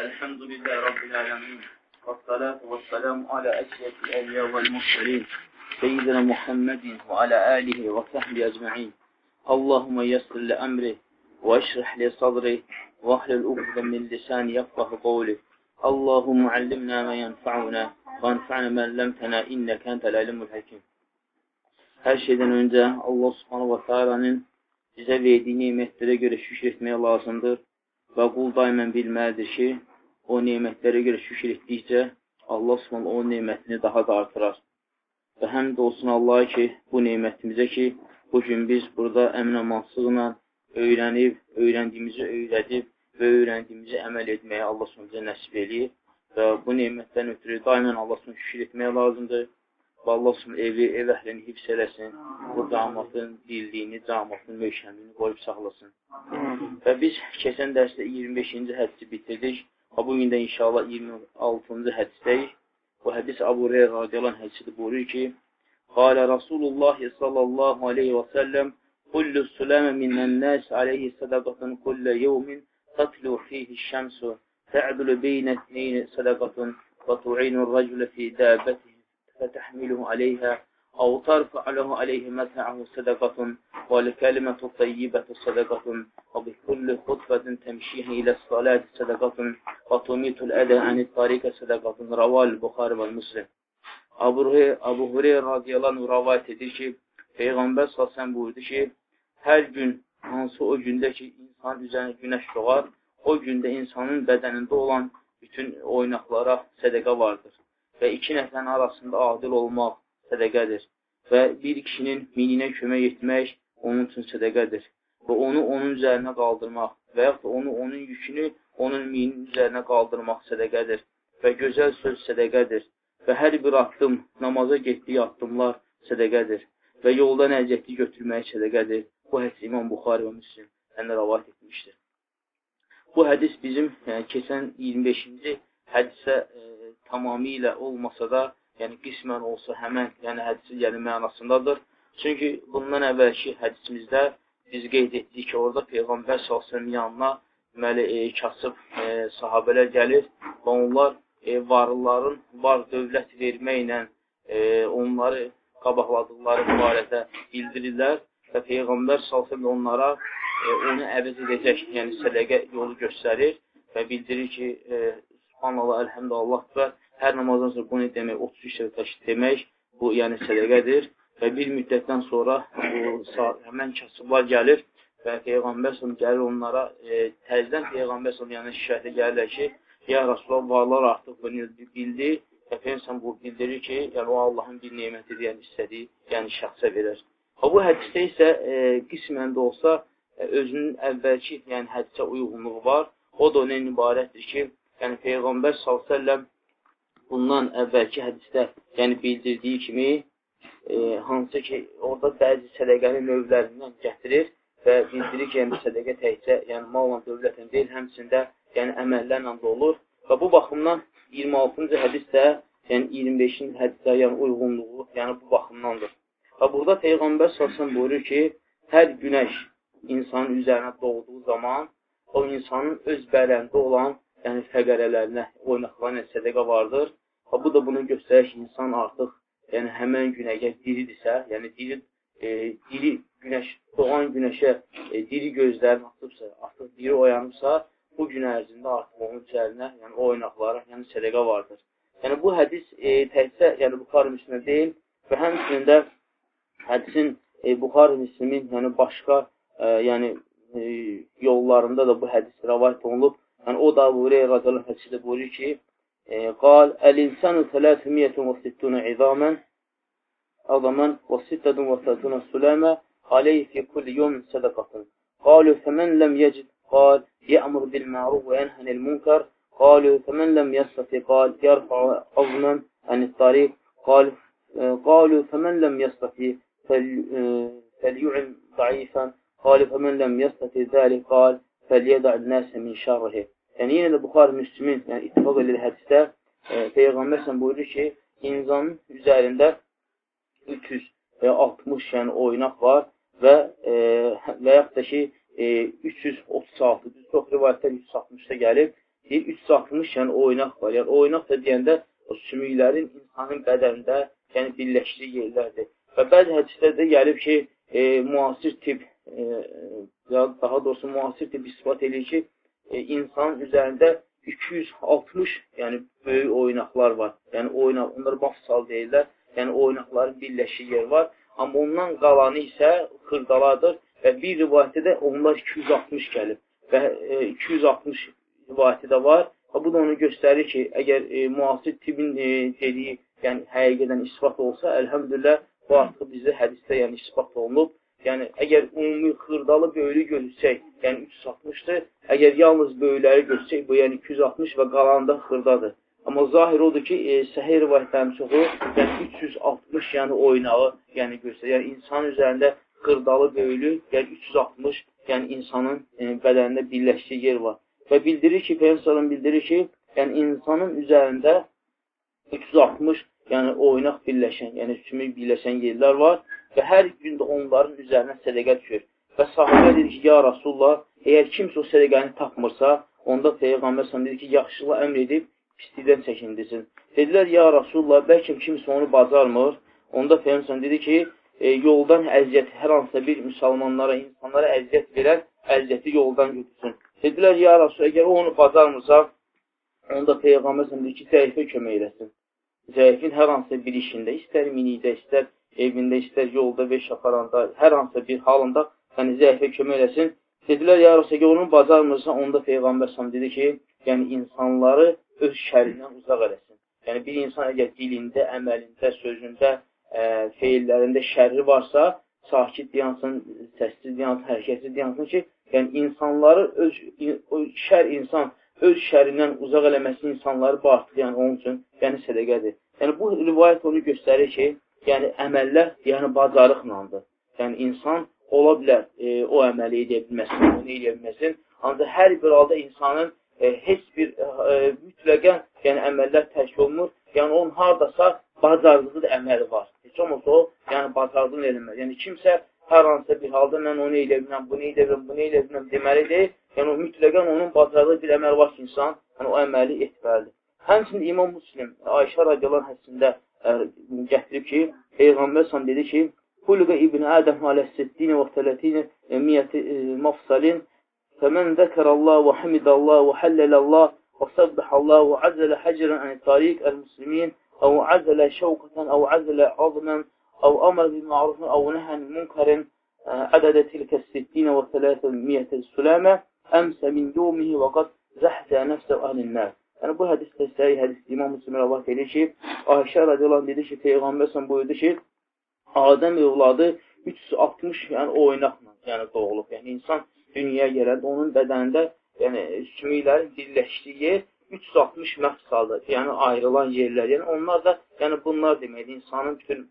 الحمد لله رب العالمين والصلاة والسلام على أشرف الأنبياء والمرسلين سيدنا محمد وعلى آله وصحبه أجمعين اللهم يسر لأمره واشرح لي صدري واحلل عقدة من لساني يفقه قولي اللهم علمنا ما ينفعنا وانفعنا ما علمتنا إنك أنت العلم الحكيم Hər şeydən öncə Allah subhanahu wa ta'alanın bizə verdiyi nemətlərə görə şükür etmək lazımdır. Və qul daimən bilməlidir ki, o nemətlərə görə şükür etdikcə Allah subhanahu o nemətini daha da artırar. Və həm də olsun Allah ki, bu nemətimizə ki, bu gün biz burada əminəmansızla öyrənib, öyrəndiyimizi öyrədib və öyrəndiyimizi əməl etməyə Allah subhanahu nəsib eləyir və bu nemətdən ötürü daimən Allah subhanahu şükür etmək lazımdır Və Allah üçün evi, ev əhlini hifz eləsin, bu camatın dildiyini, camatın möhkəmliyini qoyub saxlasın. Və biz keçən dərsdə 25-ci hədisi bitirdik. Və bugün də inşallah 26-cı hədisdəyik. Bu hədis Abu Reyr radiyalan hədisidir buyurur ki, Qalə Rasulullah sallallahu aleyhi və səlləm Kullu suləmə minnən nəs aleyhi sədaqatın kullə yevmin tatlu fihi şəmsu tə'dulu beynə tneyni sədaqatın və tu'inu rəculə fi dəbətihi فتحمله عليها أو ترفع له عليه متعه صدقة والكلمة الطيبة صدقة وبكل خطبة تمشيها إلى الصلاة صدقة وتميت الأذى عن الطريق صدقة رواه البخاري والمسلم Abu, Abu Hureyre radiyallahu rəvayət edir ki, Peyğəmbər salsən buyurdu ki, hər gün hansı o gündə ki, insan üzərinə günəş doğar, o gündə insanın bədənində olan bütün oynaqlara sədəqə vardır və iki nəfərin arasında adil olmaq sədəqədir və bir kişinin mininə kömək etmək onun üçün sədəqədir və onu onun üzərinə qaldırmaq və yaxud onu onun yükünü onun minin üzərinə qaldırmaq sədəqədir və gözəl söz sədəqədir və hər bir addım namaza getdiyi addımlar sədəqədir və yolda nəzəti götürməyə sədəqədir. Bu hədis İmam Buxari və Müslim ənə rəvat etmişdir. Bu hədis bizim yəni, keçən 25-ci hədisə e, tamamilə olmasa da, yəni qismən olsa həmən, yəni hədisi yəni mənasındadır. Çünki bundan əvvəlki hədisimizdə biz qeyd etdik ki, orada Peyğəmbər s.ə.v yanına deməli, e, kasıb e, sahabələr gəlir və onlar e, varlıların var dövlət verməklə e, onları qabaqladıqları barədə bildirirlər və Peyğəmbər s.ə.v onlara e, onu əvəz edəcək, yəni sədəqə yolu göstərir və bildirir ki, e, Subhanallah, əlhəmdəllah və hər namazdan sonra bunu demək, 33 dəfə təşkil demək, bu yəni sədəqədir və bir müddətdən sonra bu həmən kasıblar gəlir və Peyğəmbər sonu gəlir onlara, e, təzdən Peyğəmbər sonu yəni şikayətə gəlirlər ki, ya Rasulullah, varlar artıq bunu bildi və Peyğəmbər bu bildirir ki, yəni o Allahın bir nemətidir, yəni istədiyi, yəni şəxsə verir. Ha, bu hədisdə isə e, qismən də olsa e, özünün əvvəlki, yəni hədisə uyğunluğu var. O da onun ibarətdir ki, yəni Peyğəmbər s.ə.v bundan əvvəlki hədisdə yəni bildirdiyi kimi e, hansı ki, orada bəzi sədəqənin növlərindən gətirir və bildirir ki, yəni sədəqə təkcə yəni malla dövlətən deyil, həmçində yəni əməllərlə də olur və bu baxımdan 26-cı hədis də yəni 25-ci hədisdə yəni uyğunluğu yəni bu baxımdandır. Və burada Peyğəmbər s.ə.v buyurur ki, hər günəş insanın üzərinə doğduğu zaman o insanın öz bədəndə olan yəni fəqərələrinə, oynaqlarına sədəqə vardır. Və bu da bunu göstərir ki, insan artıq yəni həmən gün əgər diridirsə, yəni diri, e, diri günəş, doğan günəşə e, diri gözlərini atıbsa, artıq diri oyanıbsa, bu gün ərzində artıq onun üzərinə, yəni o oynaqlara, yəni sədəqə vardır. Yəni bu hədis e, təkcə, yəni Buxarı Müslimə deyil və həmçinin də hədisin e, Buxarı Müslimin, yəni başqa e, yəni e, yollarında da bu hədis rəvayət olunub عن أوضع أبو هريرة رضي الله عنه بوريشي آه، قال الإنسان ثلاثمية وستون عظاما عظما وستة وثلاثون سلامة عليه في كل يوم صدقة. قالوا فمن لم يجد؟ قال يأمر بالمعروف وينهى عن المنكر. قالوا فمن لم يستطع؟ قال يرفع عظما عن الطريق. قال قالوا فمن لم يستطع؟ آه، فليعن ضعيفا. قال فمن لم يستطع ذلك؟ قال فليدع الناس من شره. Yəni, yenə də Buxar Müslümin, yəni ittifaq edir hədisdə, e, Peyğəmbər sən buyurur ki, insanın üzərində 300 və ya 60 yəni oynaq var və e, və yaxud da ki, e, 336, çox rivayətlər 360-da gəlib, deyir 360, yəni oynaq var. Yəni oynaq da deyəndə o sümüklərin insanın bədənində, yəni birləşdiyi yerlərdir. Və bəzi hədislərdə gəlib ki, e, müasir tip, e, ya daha doğrusu müasir tip ispat edir ki, e, insanın üzərində 260, yəni böyük oynaqlar var. Yəni oynaq, onları mafsal deyirlər. Yəni oynaqların birləşdiyi yer var. Amma ondan qalanı isə xırdaladır və bir rivayətdə də onlar 260 gəlib və e, 260 rivayəti də var. Və bu da onu göstərir ki, əgər e, müasir tibin e, dediyi, yəni həqiqətən ispat olsa, əlhəmdülillah, bu artıq bizdə hədisdə yəni ispat olunub. Yəni, əgər ümumi xırdalı böyülü görsək, yəni 360-dır, əgər yalnız böyüləri görsək, bu yəni 260 və qalanında xırdadır. Amma zahir odur ki, e, səhih rivayətlərin çoxu yəni 360 yəni oynağı yəni göstərir. Yəni insan üzərində xırdalı böyülü, yəni 360 yəni insanın e, bədənində birləşdiyi yer var. Və bildirir ki, Peyğəmbər bildirir ki, yəni insanın üzərində 360 yəni oynaq birləşən, yəni sümük birləşən yerlər var və hər gün də onların üzərinə sədəqə düşür. Və sahabə dedi ki, ya Rasulullah, əgər kimsə o sədəqəni tapmırsa, onda Peyğəmbər sən dedi ki, yaxşılığı əmr edib pislikdən çəkindirsin. Dedilər, ya Rasulullah, bəlkə kimsə onu bacarmır. Onda Peyyəmsən dedi ki, e, yoldan əziyyət, hər hansısa bir müsəlmanlara, insanlara əziyyət verən əziyyəti yoldan götürsün. Dedilər, ya Rasul, əgər o onu bacarmırsa, onda Peyğəmbər dedi ki, zəifə kömək eləsin. Zəifin hər hansısa bir işində, istər minikdə, istər evində, istər yolda və şaparanda, hər hansısa bir halında yəni zəifə kömək eləsin. Dedilər, ya Rasul, onu bacarmırsa, onda Peyğəmbər dedi ki, yəni insanları öz şərindən uzaq eləsin. Yəni, bir insan əgər dilində, əməlində, sözündə, ə, feillərində şərri varsa, sakit deyansın, səssiz deyansın, hərəkətsiz deyansın ki, yəni insanları öz, şər insan öz şərindən uzaq eləməsi insanları bağışlayır, yəni onun üçün, yəni sədəqədir. Yəni bu rivayət onu göstərir ki, yəni əməllər, yəni bacarıqlandır. Yəni insan ola bilər e, o əməli edə bilməsin, onu edə bilməsin. Ancaq hər bir halda insanın e, heç bir e, mütləqən yəni əməllər tərk olunmur. Yəni onun hardasa bacardığı əməli var. Heç olmasa o, yəni bacardığını eləməz. Yəni kimsə hər hansısa bir halda mən onu elə bilməm, bunu elə bilməm, bunu elə bilməm deməli deyil. Yəni o mütləqən onun bacardığı bir əməl var ki, insan yəni, o əməli etməlidir. Həmçinin İmam Müslim Ayşə radiyallahu həsində ə, e, gətirib ki, Peyğəmbər sən dedi ki, Xulqə İbn Ədəm alə 60 və 30 miyyəti mafsalin فمن ذكر الله وحمد الله وحلل الله وسبح الله وعزل حجرا عن طريق المسلمين أو عزل شوكة أو عزل عظما أو أمر بالمعروف أو نهى عن منكر عدد تلك الستين وثلاثمائة سلامة. أمس من يومه وقد zəhzə nəfsə əhlin-nər. Yəni, bu hədisdə səhih hədisdə İmam Müslim rəvat edir ki, Ayşə radiyallahu dedi ki, Peyğəmbər sən buyurdu ki, Adəm evladı 360 yəni, oynaqla yəni, doğulub. Yəni, insan dünyaya gələndə onun bədənində yəni, sümüklərin birləşdiyi 360 məfsaldır, yəni ayrılan yerlər. Yəni onlar da, yəni bunlar deməkdir, insanın bütün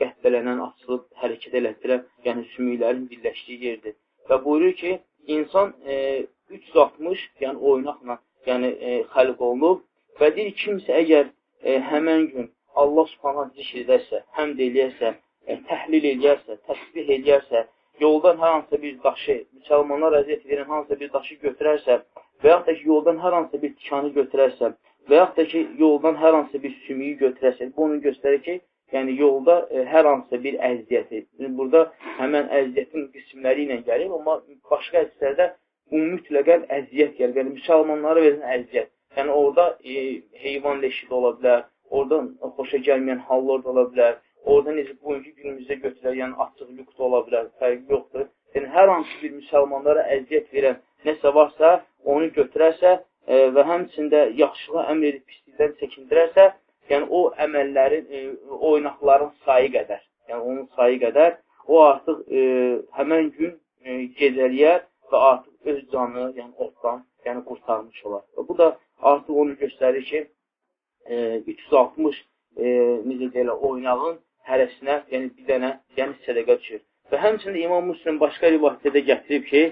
qəhtələnən, açılıb, hərəkət elətdirən, yəni sümüklərin birləşdiyi yerdir. Və buyurur ki, insan e, 360, yəni oynaqla, yəni e, xəlq olunub və deyir, kimsə əgər e, həmən gün Allah subhanət zikr edərsə, həmd eləyərsə, e, təhlil eləyərsə, təsbih eləyərsə, yoldan hər hansısa bir daşı, müsəlmanlar əziyyət edən hansısa bir daşı götürərsə və yaxud da ki, yoldan hər hansısa bir tikanı götürərsə və yaxud da ki, yoldan hər hansısa bir sümüyü götürərsə, bu onu göstərir ki, yəni yolda e, hər hansısa bir əziyyəti. Burada həmən əziyyətin qismləri ilə gəlir, amma başqa hədislərdə bu mütləqən əziyyət gəlir. Yəni, müsəlmanlara verilən əziyyət. Yəni, orada e, heyvan leşi də ola bilər, oradan xoşa gəlməyən hallar da ola bilər, Orada necə bugünkü günümüzdə götürər, yəni açıq lük də ola bilər, fərqi yoxdur. Yəni, hər hansı bir müsəlmanlara əziyyət verən nəsə varsa, onu götürərsə e, və həmçində yaxşılığa əmr edib pislikdən çəkindirərsə, yəni o əməllərin, e, oynaqların sayı qədər, yəni onun sayı qədər o artıq e, həmən gün e, gecəliyər və artıq öz canını, yəni otdan, yəni qurtarmış olar. Və bu da artıq onu göstərir ki, e, 360 e, necə deyirlər, oynağın hərəsinə, yəni bir dənə, yəni sədəqə düşür. Və həmçində İmam Müslim başqa rivayətdə gətirib ki,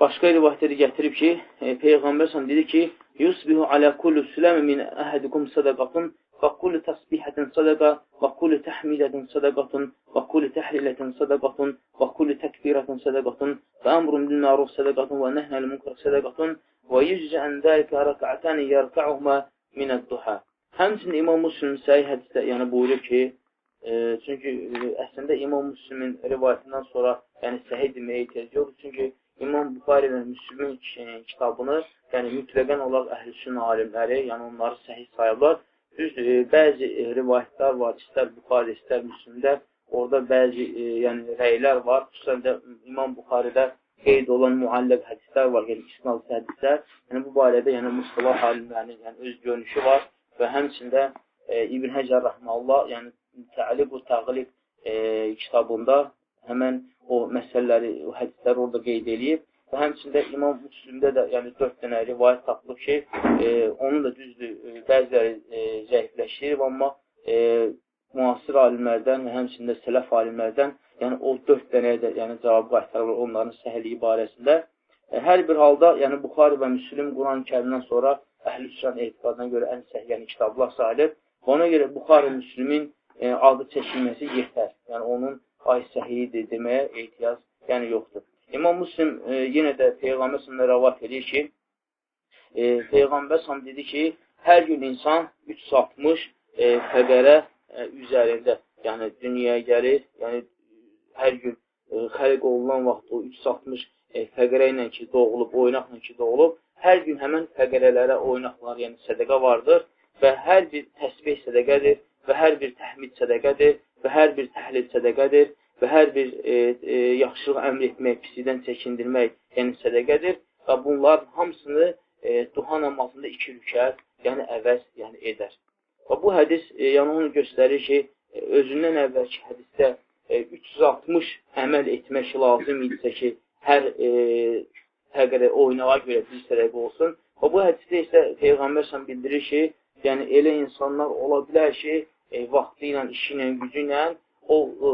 başqa rivayətdə gətirib ki, e, Peyğəmbər sən dedi ki, Yusbihu və kullu təsbihətin sədəqə və kullu təhmidətin sədəqətun və kullu təhlilətin sədəqətun və kullu təkbirətin sədəqətun və əmrun bil məruf sədəqətun və nəhnə l-münkar sədəqətun və yecə ən dəlikə rəkətəni yərkəuhuma minəd-duha. Həmçinin İmam Müslim səhih hədisdə yəni buyurur ki, e, çünki e, əslində İmam Müslimin rivayətindən sonra yəni səhih deməyə ehtiyac yoxdur, çünki İmam Buxari və Müslimin kitabını yəni mütləqən olaraq əhl-i alimləri, yəni onları səhih sayıblar Düzdür, e, bəzi e, rivayətlər var, istər Buxari, istər Müslimdə, orada bəzi e, yəni rəylər var. Xüsusən də İmam Buxaridə qeyd olan müalləq hədislər var, yəni isnadlı hədislər. Yəni bu barədə yəni Mustafa alimlərinin yəni öz görünüşü var və həmçində e, İbn Həcər rəhməllah, yəni Təliq və Təqliq e, kitabında həmən o məsələləri, o hədisləri orada qeyd edib və həmçində İmam Müslimdə də yəni 4 dənə rivayət tapılıb ki, e, onun da düzdür, e, bəziləri e, zəifləşir, amma e, müasir alimlərdən və həmçində sələf alimlərdən yəni o 4 dənəyə də yəni cavab qaytarılır onların səhiliyi barəsində. E, hər bir halda, yəni Buxari və Müslim Quran-ı Kərimdən sonra əhl-üsran etiqadına görə ən səhiyyəni kitablar sayılır. Ona görə Buxarı Müslümin e, adı çəkilməsi yetər. Yəni, onun ay səhiyidir deməyə ehtiyac yəni yoxdur. İmam Müslim e, yenə də Peyğəmbər sənə rəvat edir ki, e, Peyğəmbər sənə dedi ki, hər gün insan 360 e, fəqərə e, üzərində, yəni dünyaya gəlir, yəni hər gün e, xəliq olunan vaxt o 360 e, fəqərə ilə ki, doğulub, oynaqla ki, doğulub, hər gün həmən fəqərələrə oynaqlar, yəni sədəqə vardır və hər bir təsbih sədəqədir və hər bir təhmid sədəqədir və hər bir təhlil sədəqədir və hər bir e, e, yaxşılıq əmr etmək, pisidən çəkindirmək, yəni sədəqədir və bunların hamısını e, duha namazında iki rükət, yəni əvəz yəni edər. Və bu hədis e, yəni onu göstərir ki, e, özündən əvvəlki hədisdə e, 360 əməl etmək lazım idisə ki, hər e, həqiqətə oynağa görə bir sədəqə olsun. Və bu hədisdə isə Peyğəmbər sən bildirir ki, yəni elə insanlar ola bilər ki, e, vaxtı ilə, işi ilə, gücü ilə o e,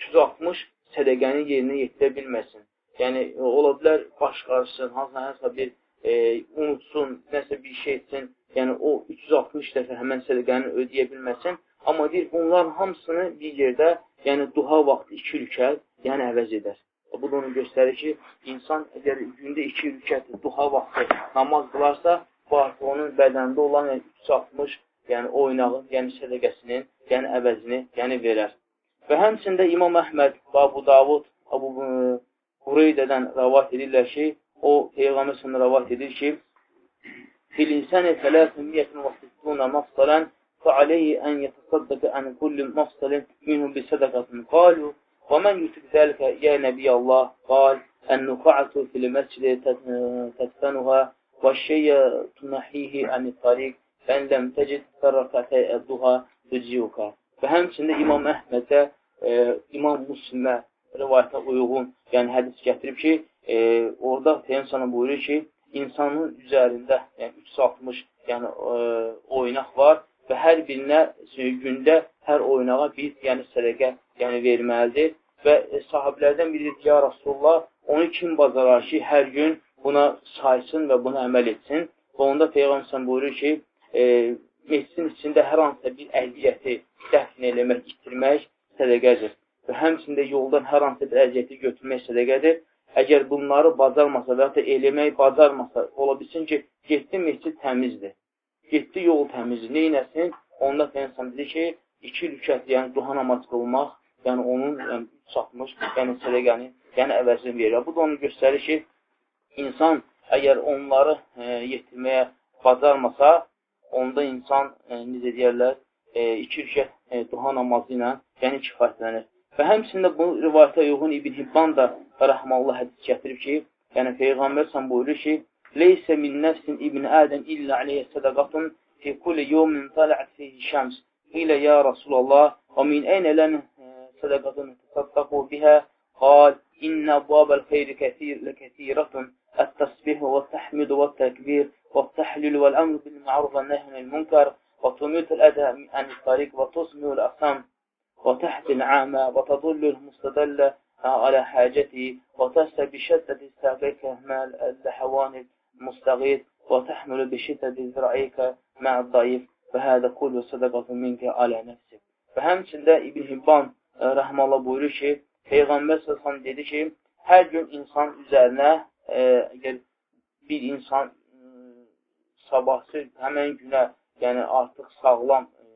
360 sədəqəni yerinə yetirə bilməsin. Yəni, ola bilər baş qarışsın, hansına bir e, unutsun, nəsə bir şey etsin, yəni o 360 dəfə həmən sədəqəni ödəyə bilməsin. Amma deyir, bunların hamısını bir yerdə, yəni duha vaxtı iki rükət, yəni əvəz edər. Bu da onu göstərir ki, insan əgər gündə iki rükət duha vaxtı namaz qılarsa, bu artıq onun bədəndə olan yəni, 360, yəni oynağın, yəni sədəqəsinin, yəni əvəzini, yəni verər. Və həmçində İmam Əhməd, Abu Davud, Abu Hureydədən rəvat edirlər ki, o Peyğəmbər sənə rəvat edir ki, Fil insani 360 mafsalan ən yetasaddaqı ən kulli mafsalin minhum bi sədaqatin. Qalu ومن يتب ذلك يا نبي الله قال النقعة في المسجد تدفنها والشيء تنحيه عن الطريق فإن لم تجد فرقتي الضحى تجيوك Və həmçində İmam Əhmədə, e, İmam Müslimə rivayətə uyğun, yəni hədis gətirib ki, e, orada Peyyəmsana buyurur ki, insanın üzərində yəni 360 yəni, e, oynaq var və hər birinə gündə hər oynağa bir yəni sədəqə yəni verməlidir və sahabilərdən biri deyir, ya Rasulullah, onu kim bacarar ki, hər gün buna saysın və buna əməl etsin. Və onda Peyğəmbər buyurur ki, e, mescidin içində hər hansısa bir əhliyyəti dəfn eləmək, itirmək sədəqədir. Və həmçində yoldan hər hansısa bir əziyyəti götürmək sədəqədir. Əgər bunları bacarmasa və ya eləmək bacarmasa, ola bilsin ki, getdi mescid təmizdir. Getdi yol təmizdir. Neynəsin? Onda Peyğəmbər dedi ki, iki rükət, yəni duha namaz qılmaq yəni onun yəni, çatmış, yəni sədəqəni, yəni əvəzini verir. Bu da onu göstərir ki, insan əgər onları e, yetirməyə bacarmasa, onda insan, e, necə deyərlər, e, iki rükət e, duha namazı ilə yəni kifayətlənir. Və həmçində bu rivayətə uyğun İbn Hibban da rəhməllah hədis gətirib ki, yəni Peyğəmbər sən buyurur ki, Leysə min nəfsin ibn Ədəm illə aleyhə sədəqatun fi kulli yevmin tala'at fihi şəms. Qilə ya Rasulallah, və min eynə lənə e, sədəqatun təsaddaqu bihə? Qal, inna abvabal xeyri kəsir, ləkəsiratun, ət-təsbih və təhmid və təkbir والتحليل والأمر بالمعروف والنهي عن المنكر وتميت الأذى عن الطريق وتصمي الأصم وتحت العامة وتضل المستدل على حاجته وتسى بشدة ساقيك مع اللحوان المستغيث وتحمل بشدة ذرعيك مع الضعيف qul və sədəqatun minkə alə nəfsi. Və həmçində İbn Hibban rəhməllah buyurur ki, Peyğəmbər s.ə.v dedi ki, hər gün insan üzərinə, e, bir insan sabahsı həmən günə, yəni artıq sağlam e,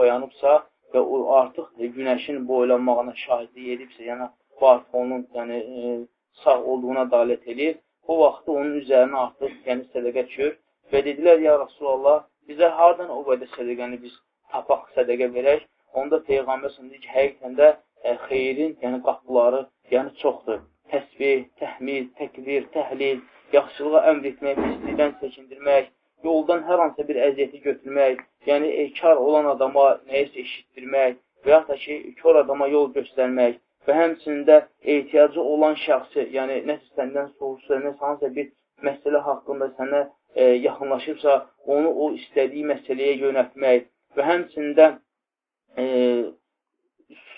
oyanıbsa və o artıq günəşin boylanmağına şahidlik edibsə, yəni bu artıq onun yəni, e, sağ olduğuna dalət edir, bu vaxtda onun üzərinə artıq yəni sədəqə düşür və dedilər, ya Rasulallah, bizə hardan o qədər sədəqəni biz tapaq sədəqə verək? Onda Peyğəmbər deyir ki, həqiqətən də e, xeyrin, yəni qapıları, yəni çoxdur. Təsbih, təhmid, təkbir, təhlil, yaxşılığa əmr etmək, pislikdən çəkindirmək, yoldan hər hansısa bir əziyyəti götürmək, yəni e, kar olan adama nəyisə eşitdirmək və yaxud da ki, kör adama yol göstərmək və həmçində ehtiyacı olan şəxsi, yəni nəsə səndən soğursa, nəsə hansısa bir məsələ haqqında sənə e, yaxınlaşırsa, onu o istədiyi məsələyə yönətmək və həmçində e,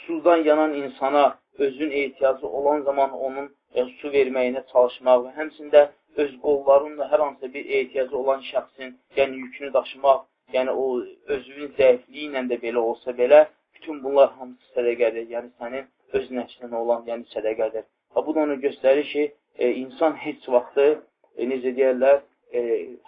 susuzdan yanan insana özün ehtiyacı olan zaman onun e, su verməyinə çalışmaq və həmçində öz qollarınla hər hansısa bir ehtiyacı olan şəxsin, yəni yükünü daşımaq, yəni o özünün zəifliyi ilə də belə olsa belə, bütün bunlar hamısı sədəqədir. Yəni sənin öz nəfsinə olan, yəni sədəqədir. Və bu da onu göstərir ki, e, insan heç vaxtı, e, necə deyərlər, e,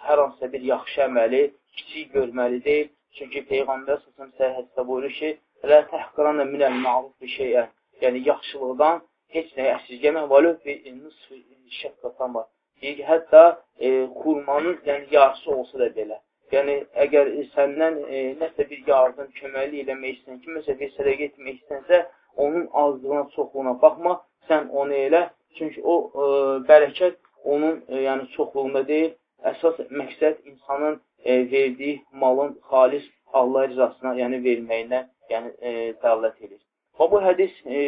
hər hansısa bir yaxşı əməli kiçik görməli deyil. Çünki Peyğəmbər səsəm səhəddə buyurur ki, Lə təhqiranə minəl ma'ruf bir şeyə. Yəni, yaxşılıqdan heç nəyə əsirgəmə və löv bir nısf şəqqatan var. Deyir ki, hətta e, xurmanın yəni, yarısı olsa da belə. Yəni, əgər səndən e, nəsə bir yardım, köməkli eləmək istəyən, kiməsə bir sədəqə etmək istənsə, onun azlığına, çoxluğuna baxma, sən onu elə. Çünki o e, bərəkət onun e, yəni çoxluğunda deyil. Əsas məqsəd insanın e, verdiyi malın xalis Allah rizasına, yəni verməyinə yəni, e, dəllət edir. Və bu hədis e,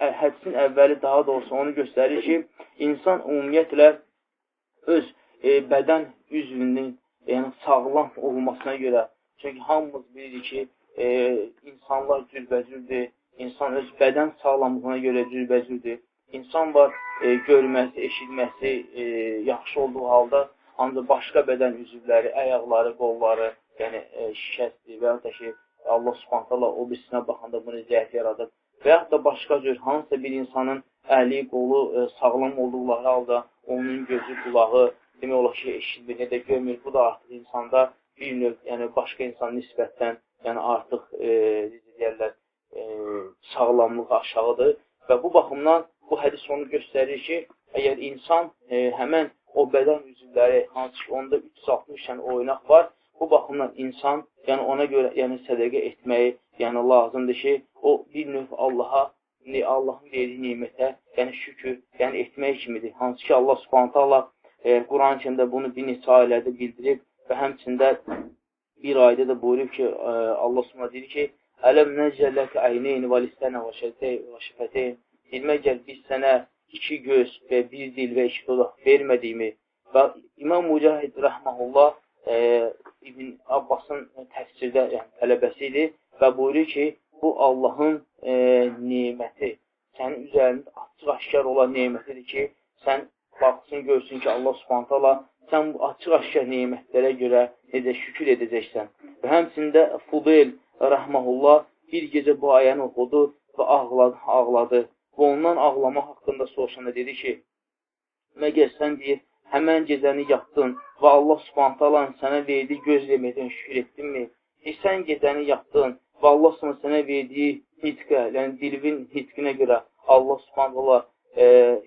hədisin əvvəli daha doğrusu onu göstərir ki, insan ümumiyyətlə öz e, bədən üzvünün yəni sağlam olmasına görə. Çünki hamımız bilirik ki, e, insanlar cürbəcürdür. İnsan öz bədən sağlamlığına görə cürbəcürdür. İnsan var e, görməsi, eşitməsi e, yaxşı olduğu halda ancaq başqa bədən üzvləri, əyaqları, qolları, yəni e, şikəstdir və ya da ki, Allah subhanətələ o birisinə baxanda bunu zəif yaradıb və yaxud da başqa cür hansısa bir insanın əli, qolu e, sağlam olduqları halda onun gözü, qulağı demək olar ki, eşitmir, nə də görmür. Bu da artıq insanda bir növ, yəni başqa insan nisbətdən, yəni artıq, e, necə deyərlər, e, sağlamlığı aşağıdır. Və bu baxımdan bu hədis onu göstərir ki, əgər insan e, həmən o bədən üzvləri, hansı ki, onda 360 yəni oynaq var, bu baxımdan insan, yəni ona görə yəni sədəqə etməyi, yəni lazımdır ki, o bir növ Allaha Allahın verdiyi nemətə, yəni şükür, yəni etmək kimidir. Hansı ki, Allah subhanətə Allah e, Quran kimdə bunu bir neçə ayələrdə bildirib və həmçində bir ayədə də buyurub ki, e, Allah subhanətə deyir ki, Ələm nəcəlləkə əyneyn və listənə və şəfəteyn Bilmək gəl, biz sənə iki göz və bir dil və iki dodaq vermədiyimi və İmam Mücahid rəhməhullah e, İbn Abbasın təfsirdə yəni, tələbəsi idi və buyurur ki, bu Allahın e, neməti, sənin üzərində açıq-aşkar olan nemətidir ki, sən baxsın, görsün ki, Allah subhantala sən bu açıq-aşkar nemətlərə görə necə şükür edəcəksən. Və həmçində Fudel rəhməhullah bir gecə bu ayəni oxudu və ağladı, ağladı. Və ondan ağlamaq haqqında soruşanda dedi ki, məgər sən deyir, həmən gecəni yatdın və Allah subhantala sənə verdiyi göz deməkdən şükür etdinmi? E, sən gecəni yatdın və Allah sənə verdiyi hitqə, yəni dilvin hitqinə görə Allah subhanallah e,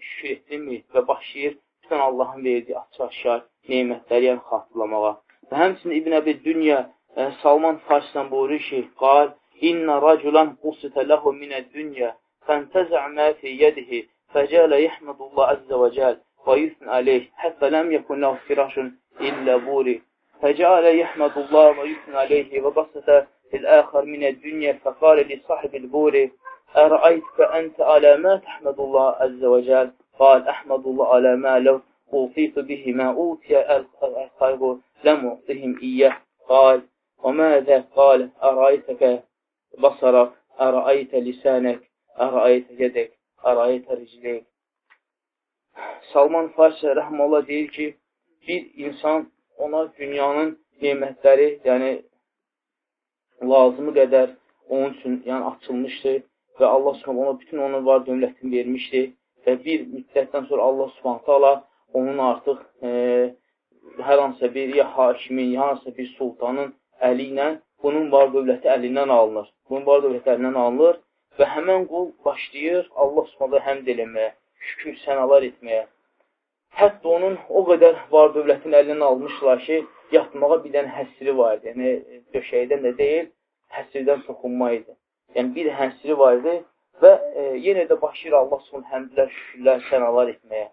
şükür etdinmi və başlayır bütün Allahın verdiyi açıq-aşkar neymətləri yəni xatırlamağa. Və həmçinin İbn Əbi Dünya e, Salman Farsdan buyurur ki, qal, İnna raculan qusitə ləhu minəd-dünya fəntəzə mə fi yədihi fəcələ yəhmədullah əzzə və cəl və yusn aleyh həttə ləm yəkun ləhu firashun illə buri fəcələ yəhmədullah və yusn aleyhi və basətə الآخر من الدنيا فقال لصاحب البور أرأيتك أنت على ما تحمد الله عز وجل؟ قال أحمد الله على ما لو أوصيت به ما أوتي الخلق لم أعطهم إياه. قال وماذا؟ قال أرأيتك بصرك؟ أرأيت لسانك؟ أرأيت يدك؟ أرأيت رجليك؟ Salman Farsi rəhməllah deyir ki, bir insan ona dünyanın nemətləri, yəni lazımı qədər onun üçün yəni açılmışdı və Allah Subhanahu ona bütün onun var dövlətini vermişdi və bir müddətdən sonra Allah Subhanahu taala onun artıq e, hər hansısa bir ya hakimin, ya hansısa bir sultanın əli ilə bunun var dövləti əlindən alınır. Bunun var dövləti əlindən alınır və həmən qul başlayır Allah Subhanahu həmd eləməyə, şükür sənalar etməyə. Hətta onun o qədər var dövlətin əlindən almışlar ki, yatmağa bir dənə həsri var idi. Yəni döşəkdən də deyil, həsirdən toxunma idi. Yəni, bir həsiri var idi və e, yenə də başlayır Allah son həmdlər, şükürlər, sənalar etməyə.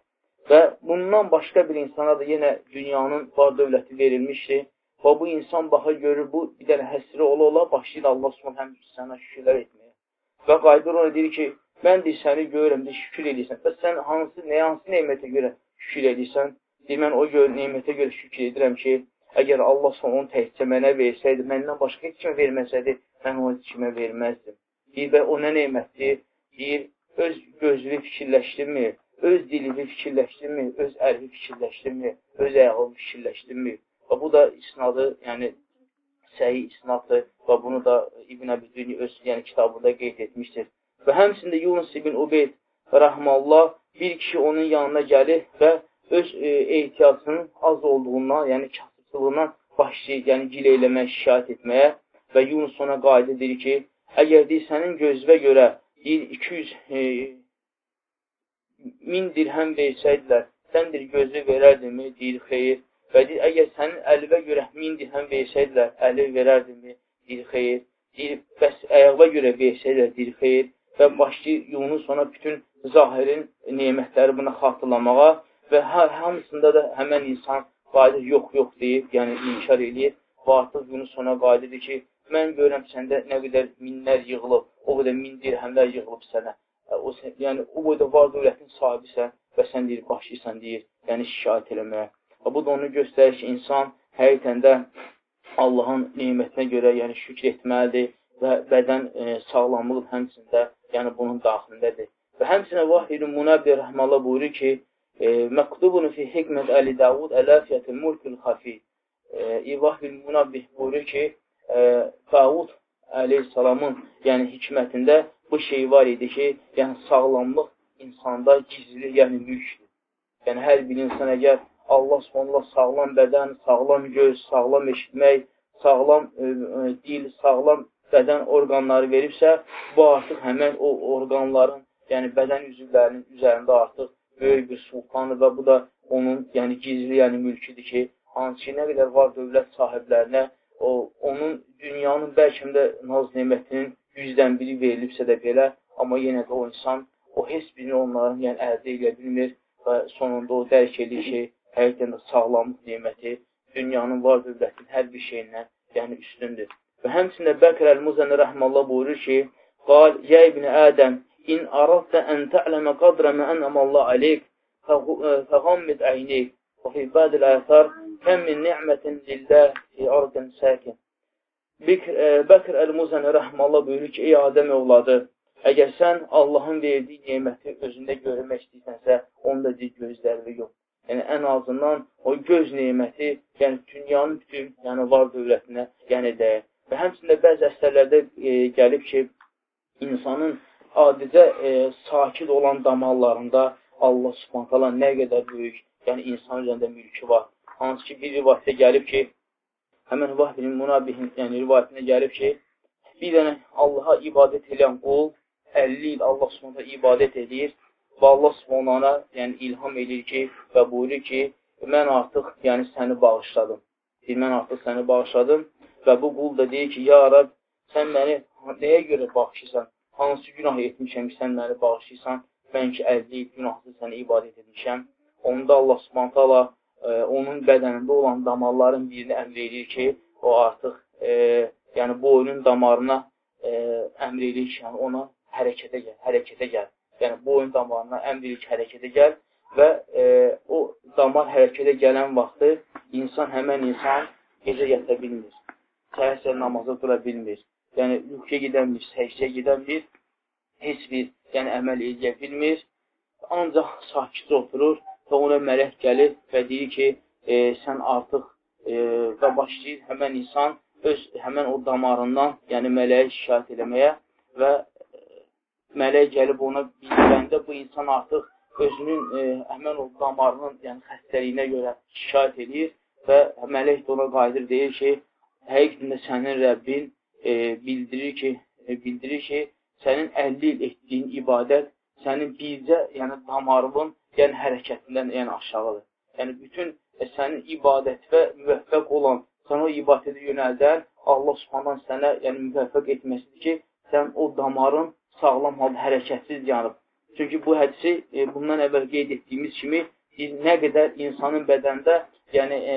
Və bundan başqa bir insana da yenə dünyanın var dövləti verilmişdir. Və bu insan baxa görür, bu bir dənə həsiri ola-ola başlayır Allah son həmd sənə şükürlər etməyə. Və qaydır ona deyir ki, mən deyir, səni görürəm, deyir, şükür edirsən. Və sən hansı, nə, hansı neymətə görə şükür edirsən? Deyir, mən o gör, neymətə görə şükür edirəm ki, Əgər Allah onu təkcə mənə versəydi, məndən başqa heç kimə verməsəydi, mən onu kimə verməzdim. Deyir, və o nə neymətdir? Deyir, öz gözünü fikirləşdirmir, öz dilini fikirləşdirmir, öz əlini fikirləşdirmir, öz ayağını fikirləşdirmir. Və bu da isnadı, yəni səhi isnaddır və bunu da İbn Əbidüni öz yəni, kitabında qeyd etmişdir. Və həmsində Yunus ibn Ubeyd rəhməllah bir kişi onun yanına gəlir və öz e, ehtiyacının az olduğundan, yəni kasıblığından başlayır, yəni gilə eləmək, şikayət etməyə və Yunus ona qayda edir ki, əgər deyir, sənin gözvə görə deyir, 200 e, min dirhəm versəydilər, sən deyir, gözü verərdinmi? Deyir, xeyr. Və deyir, əgər sənin əlivə görə min dirhəm versəydilər, əli verərdinmi? Deyir, xeyr. Deyir, bəs ayaqva görə versəydilər, deyir, xeyr. Və başlayır Yunus ona bütün zahirin nemətləri buna xatırlamağa və hər hamısında da həmən insan qayıdır, yox, yox deyib, yəni inkar eləyir və artıq Yunus ona qayıdır ki, mən görürəm səndə nə qədər minlər yığılıb, o qədər min dirhəmlər yığılıb sənə. O, yəni, o boyda var dövlətin sahibisən və sən deyir, başlayırsan deyir, yəni şikayət eləməyə. Bu da onu göstərir ki, insan həqiqətən də Allahın nemətinə görə yəni şükr etməlidir və bədən e, sağlamlıq həmçində yəni bunun daxilindədir. Və həmçinə Vahid-i Munabbi rəhməllah buyurur ki, məktubun fi hikmət Əli Davud ələfiyyətil mulkül xafi. İvah bil Munabbih buyurur ki, Davud əleyhissalamın yəni hikmətində bu şey var idi ki, yəni sağlamlıq insanda gizli, yəni mülkdür. Yəni hər bir insan əgər Allah subhanallah sağlam bədən, sağlam göz, sağlam eşitmək, sağlam e, e, dil, sağlam bədən orqanları veribsə, bu artıq həmən o orqanların, yəni bədən üzvlərinin üzərində artıq böyük bir sultandır və bu da onun yəni gizli, yəni mülküdür ki, hansı ki, nə qədər var dövlət sahiblərinə, o, onun dünyanın bəlkə də naz nemətinin yüzdən biri verilibsə də belə, amma yenə də o insan o heç birini onların yəni, əldə edə bilmir və sonunda o dərk edir ki, həqiqətən də sağlamlıq neməti dünyanın var dövlətin hər bir şeyindən yəni üstündür. Və həmçində Bəkr əl-Muzəni rəhməllah buyurur ki, Qal, yə ibn Ədəm, in aradtə ən tə'ləmə qadrə mə ənəməllah aleyk, fəqammid əynik, və fi bədil əsar, kəm min ni'mətin lilləh fi ardın səkin. Bəkr e, əl-Muzəni rəhməllah buyurur ki, ey Adəm evladı, əgər sən Allahın verdiyi neməti özündə görmək istəyirsənsə, onda deyil gözlərini yox. Yəni, ən azından o göz neməti, yəni dünyanın bütün yəni, var dövlətinə, yəni dəyər. Və həmçində bəzi əsərlərdə e, gəlib ki, insanın adicə e, sakit olan damarlarında Allah subhantala nə qədər böyük, yəni insan üzərində mülkü var. Hansı ki, bir rivayətdə gəlib ki, həmən Vahbinin Munabihin yəni, rivayətində gəlib ki, bir dənə Allaha ibadət edən qul 50 il Allah subhantala ibadət edir və Allah subhantala yəni, ilham edir ki, və buyurur ki, mən artıq yəni, səni bağışladım. Deyir, mən artıq səni bağışladım və bu qul da deyir ki, ya Rəb, sən məni nəyə görə bağışlayırsan? hansı günah etmişəm ki, sən məni bağışlayırsan, mən ki, əzliyib günahsız sənə ibadət etmişəm. Onda Allah subhanət hala e, onun bədənində olan damarların birini əmr edir ki, o artıq e, yəni boynun damarına e, əmr edir ki, yəni ona hərəkətə gəl, hərəkətə gəl. Yəni boyun damarına əmr edir ki, hərəkətə gəl və e, o damar hərəkətə gələn vaxtı insan həmən insan gecə yata bilmir. Səhər-səhər namaza dura bilmir. Yəni yuxuya gedənmir, səhişəyə gedənmir, heç bir yəni, əməl edə bilmir, ancaq sakitcə oturur və ona mələk gəlir və deyir ki, e, sən artıq e, və başlayır həmən insan öz həmən o damarından, yəni mələyə şikayət eləməyə və e, mələk gəlib ona bildirəndə bu insan artıq özünün e, həmən o damarının yəni xəstəliyinə görə şikayət edir və mələk də ona qayıdır deyir ki, həqiqətində sənin Rəbbin e, bildirir ki, e, bildirir ki, sənin 50 il etdiyin ibadət sənin bircə, yəni damarının, yəni hərəkətindən yəni aşağıdır. Yəni bütün e, sənin ibadət və müvəffəq olan, sən o ibadətə yönəldən Allah Subhanahu sənə yəni müvəffəq etməsidir ki, sən o damarın sağlam halda hərəkətsiz yanıb. Çünki bu hədisi e, bundan əvvəl qeyd etdiyimiz kimi biz nə qədər insanın bədəndə yəni e,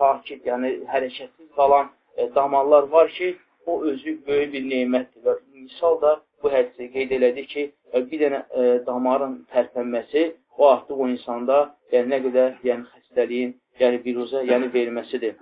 sakit, yəni hərəkətsiz qalan e, damarlar var ki, o özü böyük bir neymətdir və misal da bu hədisi qeyd elədi ki, bir dənə e, damarın tərpənməsi o artıq o insanda yəni nə qədər yəni xəstəliyin, yəni viruzə yəni verməsidir.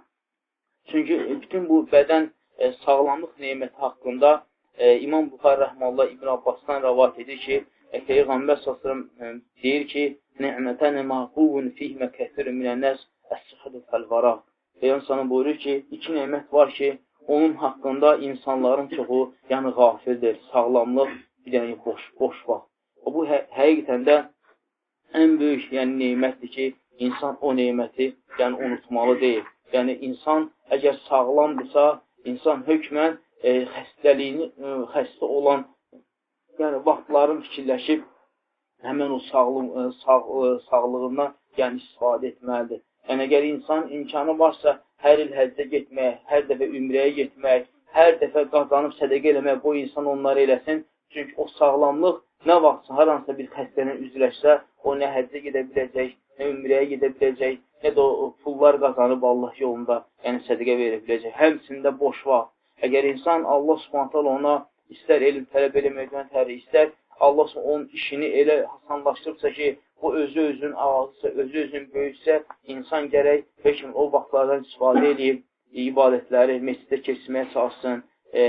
Çünki bütün bu bədən e, sağlamlıq neyməti haqqında e, İmam Buxar Rəhmallah İbn Abbasdan rəvat edir ki, e, Peyğəmbər s.ə.v e, deyir ki, Nə'mətən məhbubun fihmə kəthirun minənəs əs-sıhədu fəl-vara. Peyğəmbər buyurur ki, iki nemət var ki, onun haqqında insanların çoxu yəni qafildir, sağlamlıq, bir dənə boş, boş vaxt. O, bu hə həqiqətən də ən böyük yəni, neymətdir ki, insan o neyməti yəni, unutmalı deyil. Yəni, insan əgər sağlamdırsa, insan hökmən e, xəstəliyini, e, xəstə olan yəni, vaxtların fikirləşib həmən o sağlıq, e, sağ, e, sağlığından yəni, istifadə etməlidir. Yəni, əgər insan imkanı varsa, hər il həccə getmək, hər dəfə ümrəyə getmək, hər dəfə qazanıb sədəqə eləmək, bu insan onları eləsin. Çünki o sağlamlıq nə vaxtsa, hər hansısa bir xəstənə üzləşsə, o nə həccə gedə biləcək, nə ümrəyə gedə biləcək, nə də o pullar qazanıb Allah yolunda, yəni sədəqə verə biləcək. Həmçində boş vaxt. Əgər insan Allah subhantal ona istər elm tələb təri, istər Allah onun işini elə hasanlaşdırsa ki, bu özü özün ağızsa, özü özün böyüksə, insan gərək hökm o vaxtlardan istifadə edib, ibadətləri məscidə keçməyə çalışsın, e,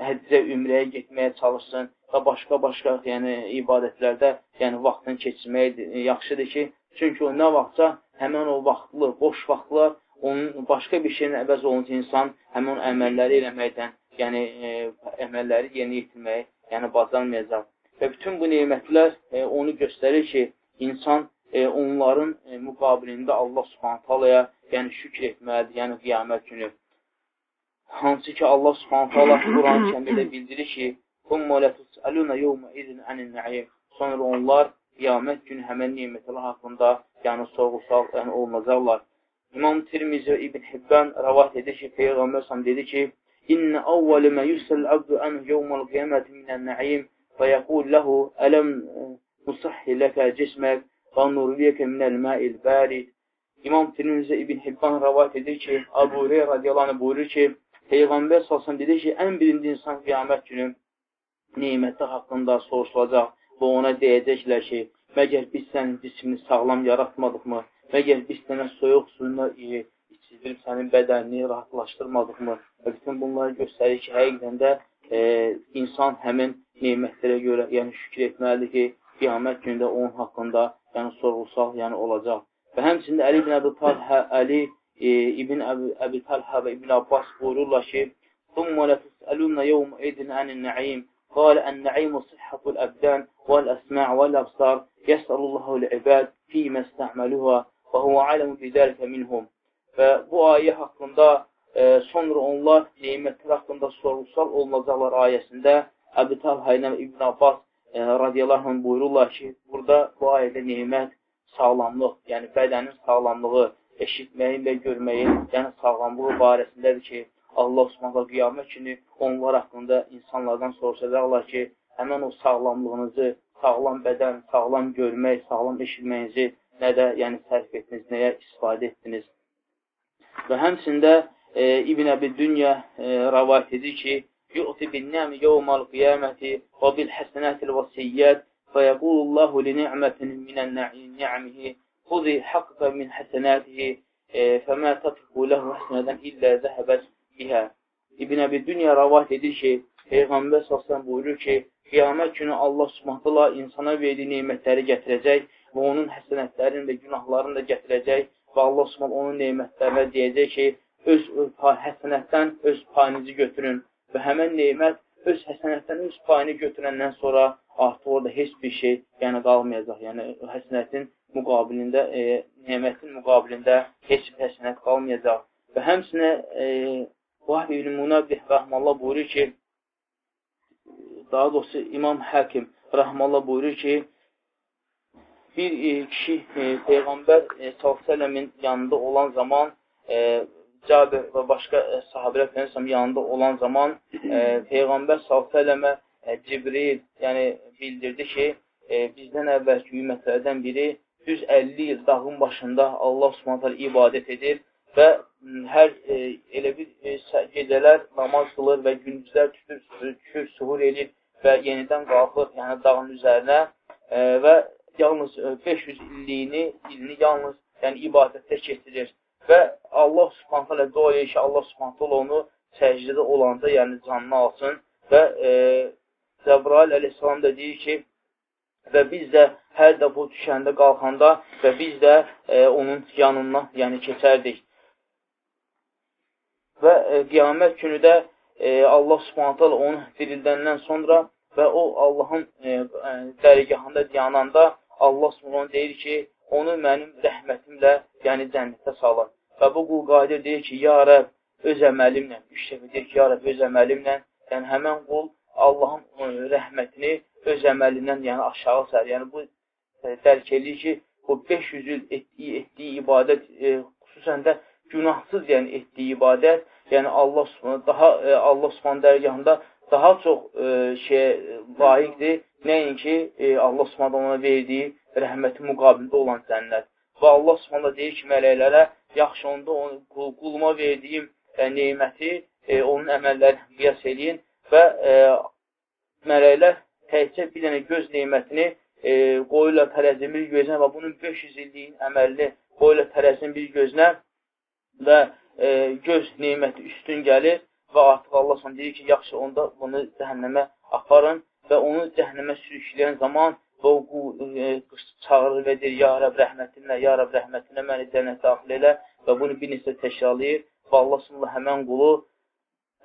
həccə, ümrəyə getməyə çalışsın və başqa-başqa yəni, ibadətlərdə yəni, vaxtını keçirmək yaxşıdır ki, çünki o nə vaxtsa həmən o vaxtlı, boş vaxtlar onun başqa bir şeyin əvəz olunca insan həmən o əməlləri eləməkdən, yəni e, əməlləri yerinə yetirməyi yəni bacarmayacaq. Və bütün bu neymətlər e, onu göstərir ki, insan e, onların e, müqabilində Allah subhanət halaya yəni şükr etməlidir, yəni qiyamət günü. Hansı ki, Allah subhanət halaya Quran-ı kəmirdə bildirir ki, Sonra onlar qiyamət günü həmən nimətlər haqqında yəni sorğu-sual yəni, olunacaqlar. İmam Tirmizi İbn Hibban rəvat edir ki, Peyğəmbər sallallahu dedi ki: "İnne awwal ma yusal abdu an yawm al-qiyamati min an-na'im fa yaqul lahu alam نصحي لك cismək və nurviyəkə minəl mə'il bərid. İmam Tirmizə İbn Hibban rəvat edir ki, Abu Hüreyra radiyallahu buyurur ki, Peyğəmbər salsın dedi ki, ən birinci insan qiyamət günü neymətlər haqqında soruşulacaq və ona deyəcəklər ki, məgər biz sənin cismini sağlam yaratmadıqmı? Məgər biz sənə soyuq suyuna içizdirib sənin bədənini rahatlaşdırmadıqmı? Və bütün bunları göstərir ki, həqiqdən də e, insan həmin nemətlərə görə yəni şükür etməlidir ki, qiyamət günündə onun haqqında yəni sorğusal yəni olacaq. Və həmçində Əli ibn Əbi Talhə, Əli e, ibn Əbi, Əbi Talhə və İbn Abbas buyururlar ki, ثُمَّ لَتُسْأَلُنَّ يَوْمَ اِذٍ عَنِ النَّعِيمِ قال النعيم صحة الأبدان والأسماع والأبصار يسأل الله العباد فيما استعملوها وهو عالم بذلك منهم. Və bu ayə haqqında e, sonra onlar neymətlər haqqında sorğusal olunacaqlar ayəsində Əbi Talha ilə İbn Abbas e, radiyallahu anh buyururlar ki, burada bu ayədə nemət, sağlamlıq, yəni bədənin sağlamlığı, eşitməyin və görməyin, yəni sağlamlığı barəsindədir ki, Allah Subhanahu qiyamət günü onlar haqqında insanlardan soruşacaqlar ki, həmən o sağlamlığınızı, sağlam bədən, sağlam görmək, sağlam eşitməyinizi nədə, yəni sərf etdiniz, nəyə istifadə etdiniz. Və həmçində e, İbn Əbi Dünya e, rəvayət edir ki, يؤتي بالنعم يوم القيامة وبالحسنات الوصيات فيقول الله لنعمة من نعمه خذي حقك من حسناته فما تترك له حسنة إلا ذهبت biha. İbn Əbi Dünya rəvat edir ki, Peyğəmbər səslən buyurur ki, qiyamət günü Allah subhanətələ insana verdiyi neymətləri gətirəcək və onun həsənətlərini və günahlarını da gətirəcək və Allah subhanət onun neymətlərinə deyəcək ki, öz həsənətdən öz payınızı götürün və həmən neymət öz həsənətdən öz payını götürəndən sonra artıq orada heç bir şey yəni qalmayacaq. Yəni həsənətin müqabilində, e, nemətin müqabilində heç bir həsənət qalmayacaq. Və həmsinə e, Vahb ibn Munabih rəhmallah buyurur ki, daha doğrusu İmam Həkim rəhmallah buyurur ki, bir e, kişi e, Peyğəmbər e, s.ə.v-in yanında olan zaman e, Cabir və başqa e, sahabələr Peyğəmbər yanında olan zaman e, Peyğəmbər s.ə.və e, Cibril yəni bildirdi ki, e, bizdən əvvəlki ümmətlərdən biri düz 50 il dağın başında Allah Subhanahu ibadət edir və hər e, elə bir e, gecələr namaz qılır və gündüzlər düşür, düşür, suhur edir və yenidən qalxır, yəni dağın üzərinə e, və yalnız 500 e, illiyini, ilini yalnız yəni ibadətdə keçirir və Allah subhanət hələ dua edir ki, Allah subhanət hələ onu səcdədə olanda, yəni canını alsın. Və e, Cəbrail əleyhissalam da deyir ki, və biz də hər dəfə o düşəndə qalxanda və biz də e, onun yanından yəni keçərdik. Və e, qiyamət günü də e, Allah subhanət hala onu dirildəndən sonra və o Allahın e, e, dərgahında dayananda Allah subhanət deyir ki, onu mənim rəhmətimlə, yəni cənnətə salın. Və bu qul qadir deyir ki, ya Rəb, öz əməlimlə, üç dəfə deyir ki, ya Rəb, öz əməlimlə, yəni həmən qul Allahın e, rəhmətini öz əməlindən yəni aşağı sər. Yəni bu e, dərk edir ki, bu 500 il etdiyi, etdiyi ibadət, e, xüsusən də günahsız yəni etdiyi ibadət, yəni Allah Subhanahu daha e, Allah Subhanahu dərgahında daha çox e, şey layiqdir. Nəinki e, Allah Subhanahu ona verdiyi rəhməti müqabilində olan cənnət. Və Allah Subhanahu deyir ki, mələklərə yaxşı onda onu qul, quluma verdiyim e, neməti e, onun əməllərini qiyas eləyin və e, mələklər təkcə bir dənə göz nemətini e, qoyurlar tərəzin bir gözünə və bunun 500 illiyin əməlini qoyurlar tərəzin bir gözünə və e, göz neməti üstün gəlir və artıq Allah sonra deyir ki, yaxşı, onda bunu cəhənnəmə aparın və onu cəhənnəmə sürükləyən zaman o e, çağırır və deyir, ya Rəb rəhmətinlə, ya Rəb rəhmətinlə məni cənnət daxil elə və bunu bir neçə təkrarlayır və Allah sonra həmən qulu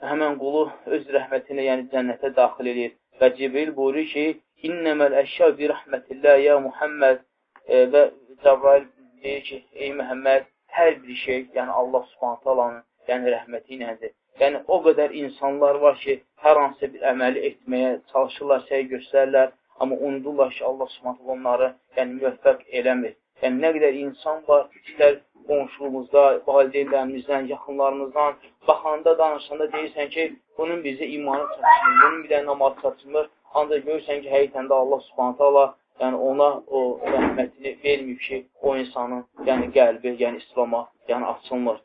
həmən qulu öz rəhmətinə, yəni cənnətə daxil edir. Və Cibril buyurur ki, İnnəməl əşya bi rəhmətillə ya Muhammed e, və Cəbrail deyir ki, ey Məhəmməd, hər bir şey, yəni Allah subhanət alanın yəni rəhməti iləndir. Yəni, o qədər insanlar var ki, hər hansı bir əməli etməyə çalışırlar, səy göstərirlər, amma unudurlar ki, Allah subhanət onları yəni, müvəffəq eləmir. Yəni, nə qədər insan var, istər qonşuluğumuzda, valideynlərimizdən, yaxınlarımızdan, baxanda, danışanda deyirsən ki, bunun bizə imanı çatışmır, bunun bir də namaz çatışmır, ancaq görürsən ki, həqiqətən də Allah subhanət Allah yəni ona o rəhmətini verməyib ki, o insanın yəni qəlbi, yəni İslama yəni açılmır.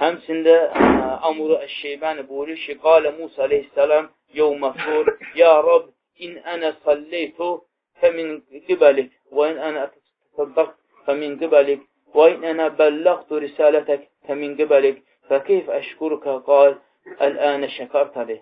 Həmçində Amuru Əş-Şeybəni buyurur ki, qalə Musa aleyhissalam yevmə tur, ya Rab, in ənə salleytu fəmin qibəlik və in ənə təsaddaq fəmin qibəlik və in ənə bəllaqtu risalətək fəmin qibəlik və keyf əşkuruka qal əl-ənə şəkartəli.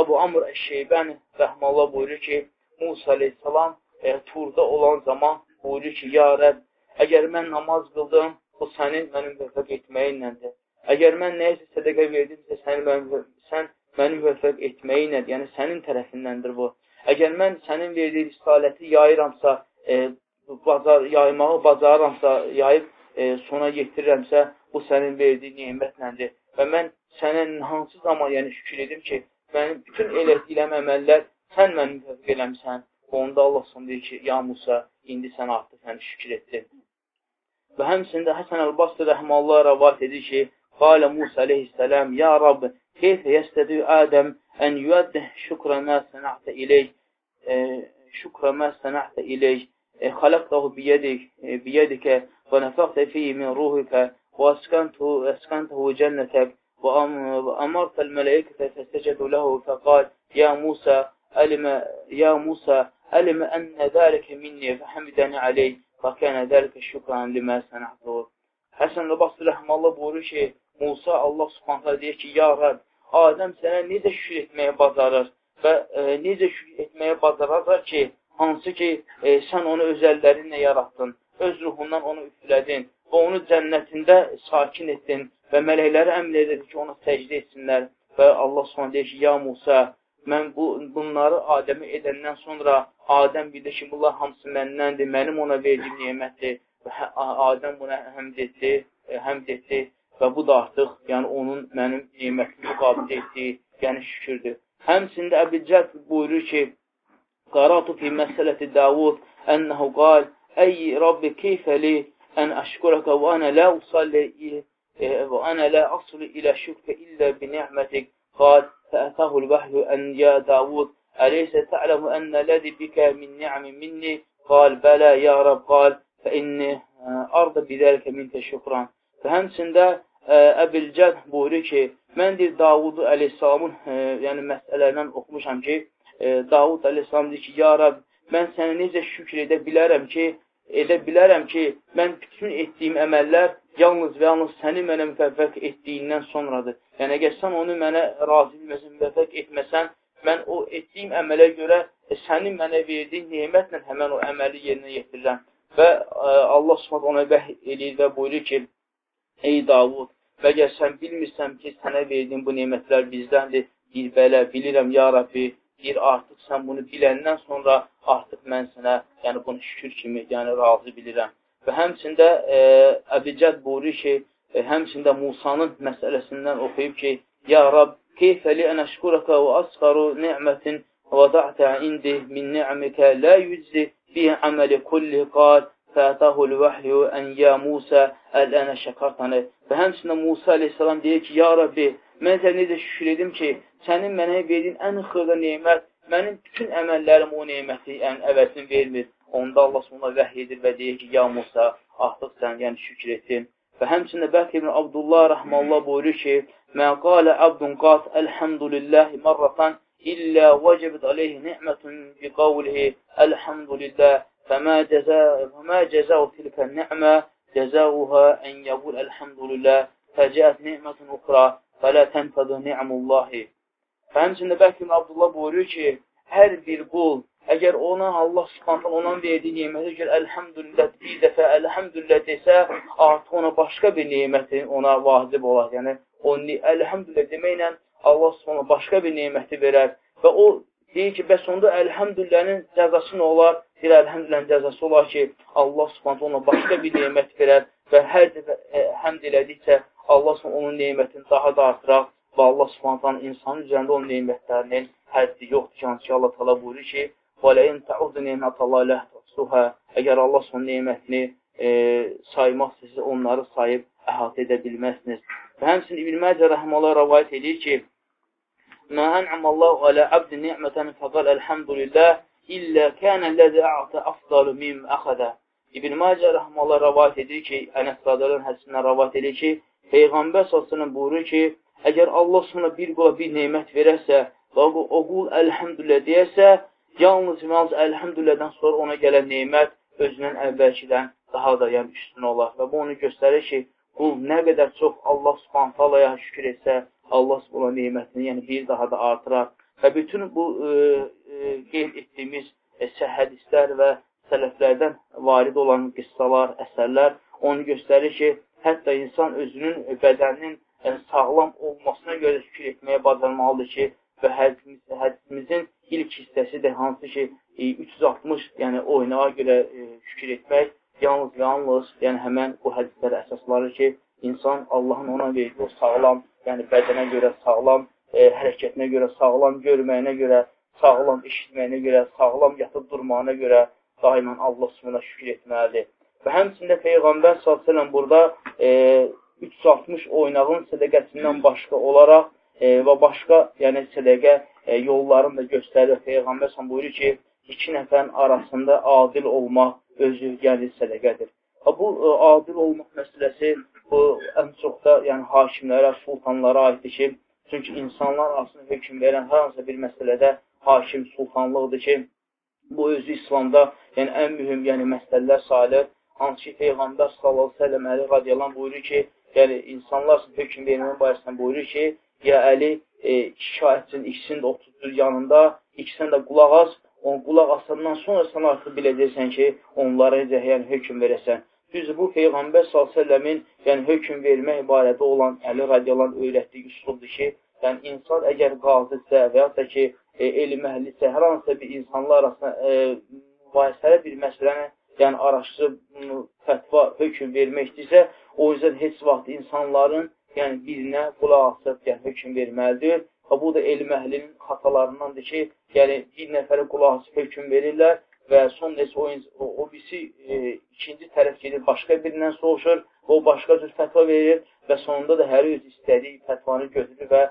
Abu Amr Əş-Şeybəni rəhməllah buyurur ki, Musa aleyhissalam e, turda olan zaman buyurur ki, ya Rəbb, əgər mən namaz qıldım, bu sənin mənim müvəffəq etməyinlədir. Əgər mən nəyisə sədəqə verdimsə, səni mənim, sən mənim müvəffəq etməyinlədir. Yəni, sənin tərəfindəndir bu. Əgər mən sənin verdiyi risaləti yayıramsa, e, bazar, yaymağı bacarıramsa, yayıb e, sona yetirirəmsə, bu sənin verdiyi nimətləndir. Və mən sənə hansı zaman yəni şükür edim ki, mənim bütün elətdiyiləm əməllər sən məni müvəffiq eləmsən. Onda Allah son deyir ki, ya Musa, indi sən artıq səni şükür etdin. Və həmçində Həsən Əl-Basri rəhməllah rəvat edir ki, Qalə Musa aleyhissələm, Ya Rab, كيف يستطيع آدم أن يوده شكر ما صنعت إليه؟ آه، شكر ما صنعت إليه؟ آه، خلقته بيدك آه، بيدك ونفخت فيه من روحك وأسكنته, أسكنته جنتك وأمرت الملائكة فسجدوا له فقال يا موسى ألم يا موسى ألم أن ذلك مني فحمدني عليه فكان ذلك شكرا لما صنعته. حسن Rəbası رحم الله ki, موسى الله سبحانه وتعالى يا رب Adəm sənə necə şükür etməyə bacarır və e, necə şükür etməyə bacaracaq ki, hansı ki, e, sən onu öz əllərinlə yaratdın, öz ruhundan onu üflədin və onu cənnətində sakin etdin və mələkləri əmr edir ki, ona səcdə etsinlər və Allah sonra deyir ki, ya Musa, mən bu, bunları Adəmə edəndən sonra Adəm bilir ki, bunlar hamısı məndəndir, mənim ona verdiyim nemətdir Adəm buna həmd etdi, e, həmd etdi və bu da artıq yəni onun mənim nemətimi müqabilə etdiyi, yəni şükürdür. Həmçində Əbicət buyurur ki, Qaratu fi məsələti Davud ənəhu qal, Ey Rabbi keyfəli ən əşkurəkə və ənə lə usalli və ənə lə asli ilə şükrə illə bi ni'mətik qal, fəətəhul vəhyu ən ya Davud, əleysə tə'ləmu ənə ləzi bikə min ni'mi minni, qal, bələ ya Rab, qal, fə inni arda bidəlikə minkə şükran. Və həmçində Əbilcəd buyurur ki, mən deyir Davudu əleyhissalamın e, yəni məsələlərindən oxumuşam ki, e, Davud əleyhissalam deyir ki, ya Rab, mən sənə necə şükür edə bilərəm ki, edə bilərəm ki, mən bütün etdiyim əməllər yalnız və yalnız səni mənə müvəffəq etdiyindən sonradır. Yəni, əgər sən onu mənə razı bilməsən, müvəffəq etməsən, mən o etdiyim əmələ görə e, sənin mənə verdiyin nemətlə həmən o əməli yerinə yetirirəm. Və e, Allah subhanət ona vəh edir və buyurur ki, Ey Davud, Və əgər sən bilmirsən ki, sənə verdiyim bu nemətlər bizdəndir, deyir, belə, bilirəm, ya Rabbi, deyir, artıq sən bunu biləndən sonra artıq mən sənə, yəni bunu şükür kimi, yəni razı bilirəm. Və həmçində e, Əbicəd buyurur ki, e, həmçində Musanın məsələsindən oxuyub ki, Ya Rab, keyfəli ən əşkurəkə və asqaru ni'mətin və da'tə indi min ni'mikə lə yüzzi fi əməli kulli qad fətahul vəhyu ən ya Musa əl-ənə şəkartanı. Və həmçinin Musa aleyhissalam deyir ki, ya Rabbi, mən sənə necə şükür edim ki, sənin mənə verdiyin ən xırda neymət, mənim bütün əməllərim o neyməti ən əvəzini vermir. Onda Allah ona vəhy edir və deyir ki, ya Musa, artıq sən yəni şükür etdin. Və həmçində Bəlk ibn Abdullah rəhməllah buyurur ki, Mə qalə abdun qat əlhəmdülilləhi marratan illə vəcəbət aleyhi ni'mətun bi qavlihi əlhəmdülillah فما جزاء فما جزاء تلك النعمة جزاؤها أن يقول الحمد لله فجاءت نعمة أخرى فلا تنفذ نعم الله Həmçində Bəkir Abdullah buyurur ki, hər bir qul, əgər ona Allah subhanətən onun verdiyi neymətə görə əlhəmdülillah bir dəfə əlhəmdülillah desə, artıq ona başqa bir neymətin ona vacib olar. Yəni, o əlhəmdülillah deməklə Allah subhanətən başqa bir neyməti verər və o deyir ki, bəs onda əlhəmdüllənin cəzası nə olar? Deyir, əlhəmdüllənin cəzası olar ki, Allah subhanət ona başqa bir neymət verər və hər dəfə ə, həmd elədikcə Allah subhanət onun neymətini daha da artıraq və Allah subhanət insanın üzərində onun neymətlərinin həddi yoxdur ki, hansı ki, Allah tala buyurur ki, وَلَيْنْ تَعُدُ نِعْمَةَ اللّٰهِ لَهْ تَحْسُهَا Əgər Allah subhanət neymətini e, saymaq siz onları sayıb əhatə edə bilməzsiniz. Və həmçinin İbn-i Məcə rəhmələ rəvayət edir ki, Mə ən'amallahu alə abdi ni'mətən fəqal əlhəmdülillah illə kənə ləzi a'tə afdalu mim əxədə. İbn Macə rəhməllah rəvat edir ki, Ənəs Sadələn hədisindən rəvat edir ki, Peyğəmbər s.ə.v buyurur ki, əgər Allah sonra bir qula bir neymət verərsə və o qul əlhəmdülillah deyərsə, yalnız yalnız əlhəmdüllahdan sonra ona gələn neymət özündən əvvəlkidən daha da yəni üstün olar. Və bu onu göstərir ki, qul nə qədər çox Allah subhanət halaya şükür etsə, Allah ona neymətini yəni bir daha da artırar. Və bütün bu e, qeyd etdiyimiz e, hədislər və sələflərdən varid olan qıssalar, əsərlər onu göstərir ki, hətta insan özünün bədəninin yəni, sağlam olmasına görə fikir etməyə bacarmalıdır ki, və hədimiz, hədisimizin ilk hissəsi də hansı ki, e, 360 yəni oynağa görə e, fikir etmək yalnız yalnız yəni həmən bu hədislərə əsasları ki, insan Allahın ona verdiyi o sağlam yəni bədənə görə sağlam, e, hərəkətinə görə sağlam, görməyinə görə sağlam, eşitməyinə görə sağlam, yatıb durmağına görə daimən Allah subhana şükür etməlidir. Və həmçində Peyğəmbər s.ə.v burada e, 360 oynağın sədəqəsindən başqa olaraq e, və başqa yəni sədəqə e, yollarını da göstərir. Peyğəmbər s.ə.v buyurur ki, iki nəfərin arasında adil olmaq özü yəni sədəqədir. Bu e, adil olmaq məsələsi bu ən çox da yəni hakimlərə, sultanlara aiddir ki, çünki insanlar arasında hökm verən hər hansı bir məsələdə hakim sultanlıqdır ki, bu özü İslamda yəni ən mühüm yəni məsələlər sayılır. Hansı ki, Peyğəmbər sallallahu əleyhi və səlləm Əli radiyallahu buyurur ki, yəni insanlar hökm vermənin barəsində buyurur ki, ya Əli e, şahidçinin ikisini də oturdur yanında, ikisini də qulaq as, onu qulaq asandan sonra sən artıq biləcəksən ki, onlara necə yəni hökm verəsən. Düzdür, bu Peyğəmbər s.ə.v-in yəni, hökum vermək barədə olan Əli radiyalan öyrətdiyi üslubdur ki, yəni insan əgər qazidirsə və yaxud da ki, e, elm əhlisə, hər hansısa bir insanlar arasında e, mübahisəli bir məsələni yəni araşdırıb fətva, hökum vermək istəyirsə, o yüzden heç vaxt insanların yəni birinə qulaq asıb, yəni hökum verməlidir. Və bu da elm əhlinin xatalarındandır ki, yəni bir nəfərə qulaq asıb hökum verirlər və son neçə o, o, o birisi e, ikinci tərəf gedir, başqa birindən soruşur, o başqa cür fətva verir və sonunda da hər öz istədiyi fətvanı götürür və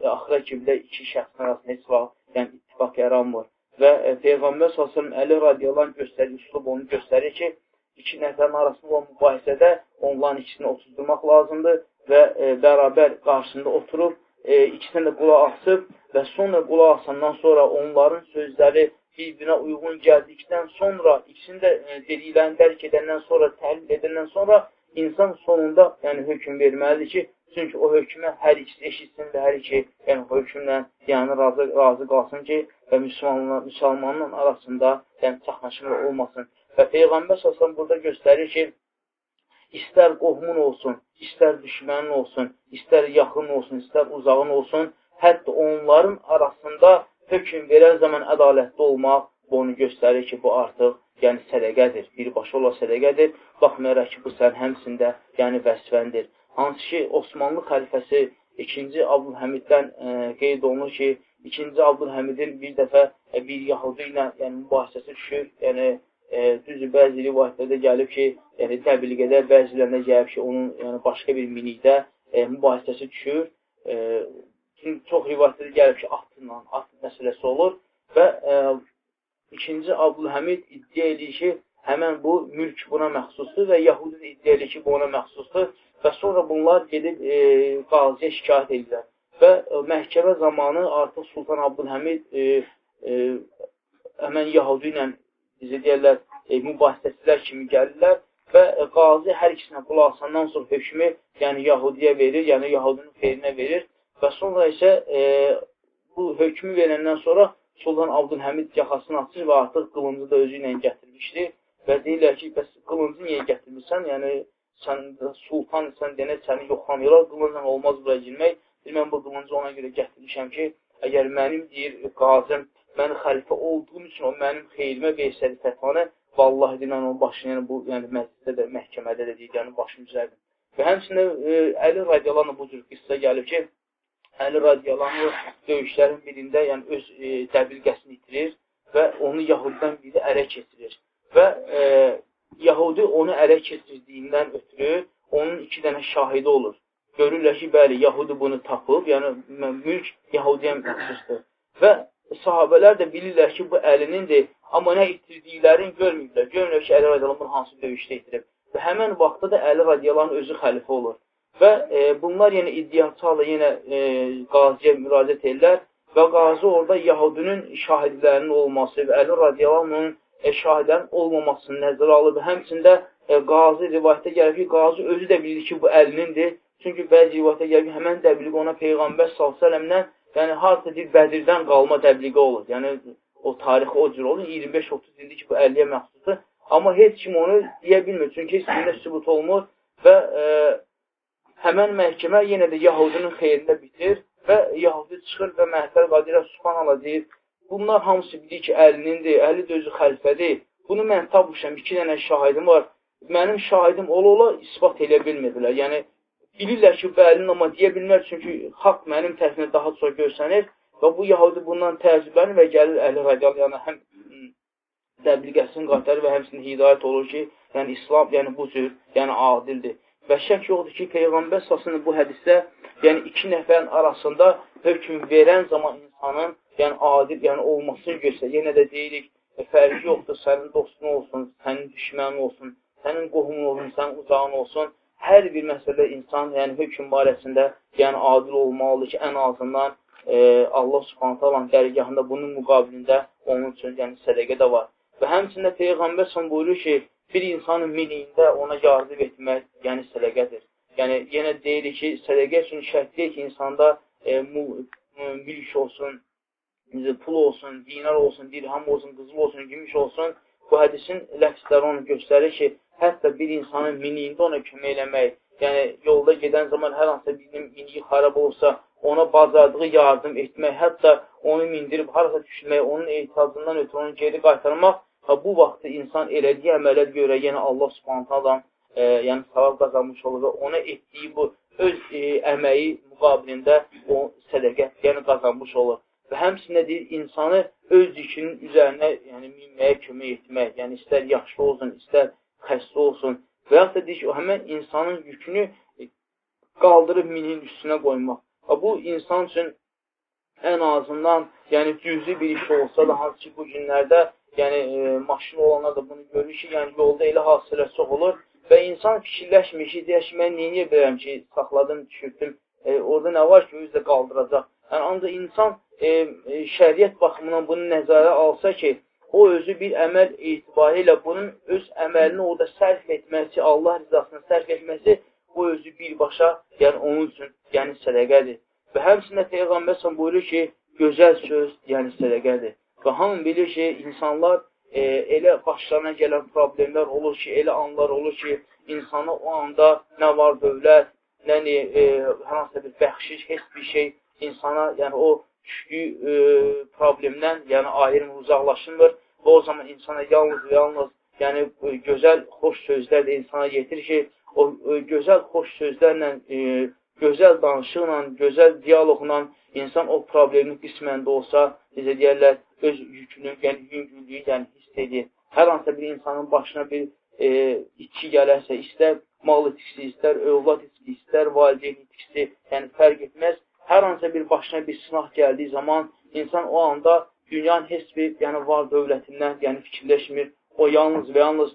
e, axıra kimi iki şəxsin arasında heç vaxt yəni, ittifaq yaranmır. Və e, Peyğəmbər s.ə.v Əli radiyalan göstərir, üslub onu göstərir ki, iki nəfərin arasında olan mübahisədə onların ikisini oturdurmaq lazımdır və e, bərabər qarşısında oturub, e, ikisini də qulaq asıb və sonra qulaq asandan sonra onların sözləri bir-birinə uyğun gəldikdən sonra, ikisini də e, dediklərini dərk edəndən sonra, təhlil edəndən sonra insan sonunda yəni hökm verməlidir ki, çünki o hökmə hər ikisi eşitsin və hər iki yəni hökmlə yəni razı, razı qalsın ki, və müsəlmanla, müsəlmanın arasında yəni çaxnaşma olmasın. Və Peyğəmbər səsən burada göstərir ki, istər qohumun olsun, istər düşmənin olsun, istər yaxın olsun, istər uzağın olsun, hətta onların arasında hökm verən zaman ədalətli olmaq bu onu göstərir ki, bu artıq yəni sədəqədir, birbaşa ola sədəqədir. Baxmayaraq ki, bu sən həmsində yəni vəsfəndir. Hansı ki, Osmanlı xəlifəsi 2-ci Abdülhəmiddən e, qeyd olunur ki, 2-ci Abdülhəmidin bir dəfə e, bir yahudi ilə yəni, mübahisəsi düşür. Yəni, e, düzdür, bəzi rivayətlərdə gəlib ki, yəni təbliğədə bəzilərində gəlib ki, onun yəni, başqa bir minikdə e, mübahisəsi düşür. E, çox rivayətlərdə gəlir ki, atla, at məsələsi olur və e, ikinci Abdülhəmid iddia edir ki, həmən bu mülk buna məxsusdur və Yahudi iddia edir ki, bu ona məxsusdur və sonra bunlar gedib e, qaziyə şikayət edirlər. Və e, məhkəmə zamanı artıq Sultan Abdülhəmid e, e, həmən Yahudi ilə bizə deyərlər, e, mübahisəçilər kimi gəlirlər və e, qazi hər ikisinə qulaq asandan sonra hökmü yəni Yahudiyə verir, yəni Yahudinin xeyrinə verir Və sonra isə e, bu hökmü verəndən sonra Sultan Abdülhəmid yaxasını açır və artıq qılıncı da özü ilə gətirmişdi və deyirlər ki, bəs qılıncı niyə gətirmirsən? Yəni, sən sultan sən denə səni yoxlamayırlar, qılıncla olmaz bura girmək. Deyir, mən bu qılıncı ona görə gətirmişəm ki, əgər mənim deyir, qazım, mən xəlifə olduğum üçün o mənim xeyrimə versədi fətvanı, vallahi deyir, mən onun başını, yəni bu, yəni məclisdə də, məhkəmədə də deyir, yəni başını üzərdim. Və həmçində e, Əli radiyalarla bu cür qıssa gəlib ki, Əli radiyalanı döyüşlərin birində yəni öz e, dəbilqəsini itirir və onu Yahudidən biri ələ keçirir. Və e, Yahudi onu ələ keçirdiyindən ötürü onun iki dənə şahidi olur. Görürlər ki, bəli, Yahudi bunu tapıb, yəni mülk Yahudiyə məxsusdur. Və sahabələr də bilirlər ki, bu əlinindir, amma nə itirdiklərini görmürlər. Görmürlər ki, Əli radiyalanın hansı döyüşdə itirib. Və həmən vaxtda da Əli radiyalanın özü xəlifə olur. Və e, bunlar yenə iddiaçı halda yenə e, qaziyə müraciət edirlər və qazi orada Yahudinin şahidlərinin olması və Əli radiyalanın e, şahidlərin olmamasını nəzərə alıb. Həmçində e, qazi rivayətdə gəlir ki, qazi özü də bilir ki, bu əlinindir. Çünki bəzi rivayətdə gəlir ki, həmən təbliğ ona Peyğəmbər s.ə.v-dən yəni harca deyir, Bədirdən qalma təbliği olur. Yəni o tarixi o cür olur. 25-30 ildir ki, bu 50-yə məxsusdur. Amma heç kim onu deyə bilmir. Çünki heç kimdə sübut olmur və e, həmən məhkəmə yenə də Yahudinin xeyrində bitir və Yahudi çıxır və məhətər qadirə subhanallah deyir, bunlar hamısı bilir ki, əlinindir, əli də özü xəlfədir. Bunu mən tapmışam, iki dənə şahidim var. Mənim şahidim ola-ola ispat elə bilmirdilər. Yəni, bilirlər ki, bu əlin, amma deyə bilmir, çünki haqq mənim tərəfimdə daha çox görsənir və bu Yahudi bundan təəccüblənir və gəlir Əli radial, yəni həm dəbliqəsini qaytarır və həmsinin hidayət olur ki, yəni İslam, yəni bu cür, yəni adildir. Və şək yoxdur ki, Peyğəmbər sasını bu hədisdə, yəni iki nəfərin arasında hökm verən zaman insanın, yəni adil, yəni olmasını göstərir. Yenə də deyirik, e, fərqi yoxdur, sənin dostun olsun, sənin düşmənin olsun, sənin qohumun olsun, sənin uzağın olsun. Hər bir məsələ insan, yəni hökm barəsində, yəni adil olmalıdır ki, ən azından e, Allah subhanətə alan dərgahında bunun müqabilində onun üçün yəni sədəqə də var. Və həmçində Peyğəmbər son buyurur ki, bir insanın miniyində ona yardım etmək, yəni sədəqədir. Yəni, yenə deyirik ki, sədəqə üçün şərt deyil ki, insanda e, mülk olsun, pul olsun, dinar olsun, dirham olsun, qızıl olsun, gümüş olsun. Bu hədisin ləfsləri onu göstərir ki, hətta bir insanın miniyində ona kömək eləmək, yəni yolda gedən zaman hər hansısa birinin miniyi xarab olsa, ona bacardığı yardım etmək, hətta onu mindirib harasa düşmək, onun ehtiyacından ötürü onu geri qaytarmaq, ha, bu vaxtda insan elədiyi əmələr görə yenə Allah subhanətələ e, yəni savab qazanmış olur və ona etdiyi bu öz e, əməyi müqabilində o sədəqə, yəni qazanmış olur. Və həmçində deyir, insanı öz yükünün üzərinə yəni, minməyə kömək etmək, yəni istər yaxşı olsun, istər xəstə olsun və yaxud da deyir ki, o həmən insanın yükünü qaldırıb minin üstünə qoymaq. Və bu insan üçün ən azından yəni cüzi bir iş olsa da, hansı ki, bu günlərdə yəni e, maşın olanlar da bunu görür ki, yəni yolda elə hadisələr çox olur və insan fikirləşmir ki, deyək ki, mən neyə bilərəm ki, saxladım, düşürdüm, e, orada nə var ki, özü də qaldıracaq. Yəni, ancaq insan e, e, şəriət baxımından bunu nəzərə alsa ki, o özü bir əməl etibarı ilə bunun öz əməlini orada sərf etməsi, Allah rizasını sərf etməsi, bu özü birbaşa, yəni onun üçün, yəni sədəqədir. Və həmçində Peyğəmbər sən buyurur ki, gözəl söz, yəni sədəqədir. Və hamı bilir ki, insanlar e, elə başlarına gələn problemlər olur ki, elə anlar olur ki, insana o anda nə var dövlət, nə e, hansısa bir bəxşiş, heç bir şey insana, yəni o düşdüyü e, problemdən, yəni ayrılmır, uzaqlaşmır və o zaman insana yalnız və yalnız yəni e, gözəl, xoş sözlər də insana getirir ki, o e, gözəl, xoş sözlərlə, e, gözəl danışıqla, gözəl diyaloqla insan o problemin qisməndə olsa, necə deyərlər, öz yükünü, yəni yüngüllüyü, yəni hiss edir. Hər hansısa bir insanın başına bir e, itki gələrsə, istər mal itkisi, istər övlad itkisi, istər valideyn itkisi, yəni fərq etməz hər hansısa bir başına bir sınaq gəldiyi zaman insan o anda dünyanın heç bir yəni var dövlətindən yəni fikirləşmir. O yalnız və yalnız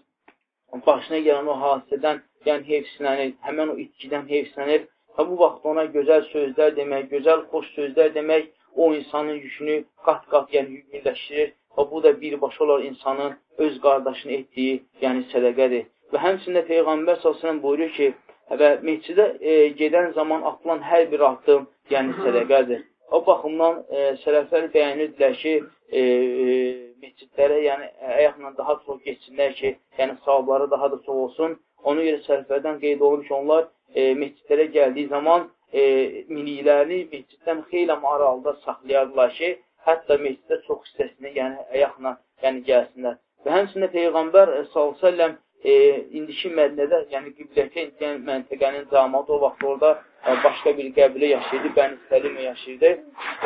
başına gələn o hadisədən yəni heyfsilənir, həmən o itkidən heyfsilənir. Və bu vaxt ona gözəl sözlər demək, gözəl xoş sözlər demək o insanın yükünü qat-qat yəni yüngülləşdirir. Və bu da birbaşa olaraq insanın öz qardaşını etdiyi yəni sədəqədir. Və həmçində Peyğəmbər s.ə.v buyurur ki, və mescidə e, gedən zaman atılan hər bir addım yəni sədəqədir. O baxımdan e, sələflər bəyənirdilər ki, e, e, məscidlərə yəni əyaqla daha çox geçsinlər ki, yəni savabları daha da çox olsun. Ona görə sələflərdən qeyd olunur ki, onlar e, məscidlərə gəldiyi zaman e, miniklərini məsciddən xeyli aralıda saxlayardılar ki, hətta məsciddə çox hissəsini yəni əyaqla yəni gəlsinlər. Və həmçində Peyğəmbər s.ə.v e, indiki Mədnədə, yəni Qiblətə yəni məntəqənin cəmaatı o vaxt orada ə, başqa bir qəbilə yaşayırdı, Bəni Səlimə yaşayırdı.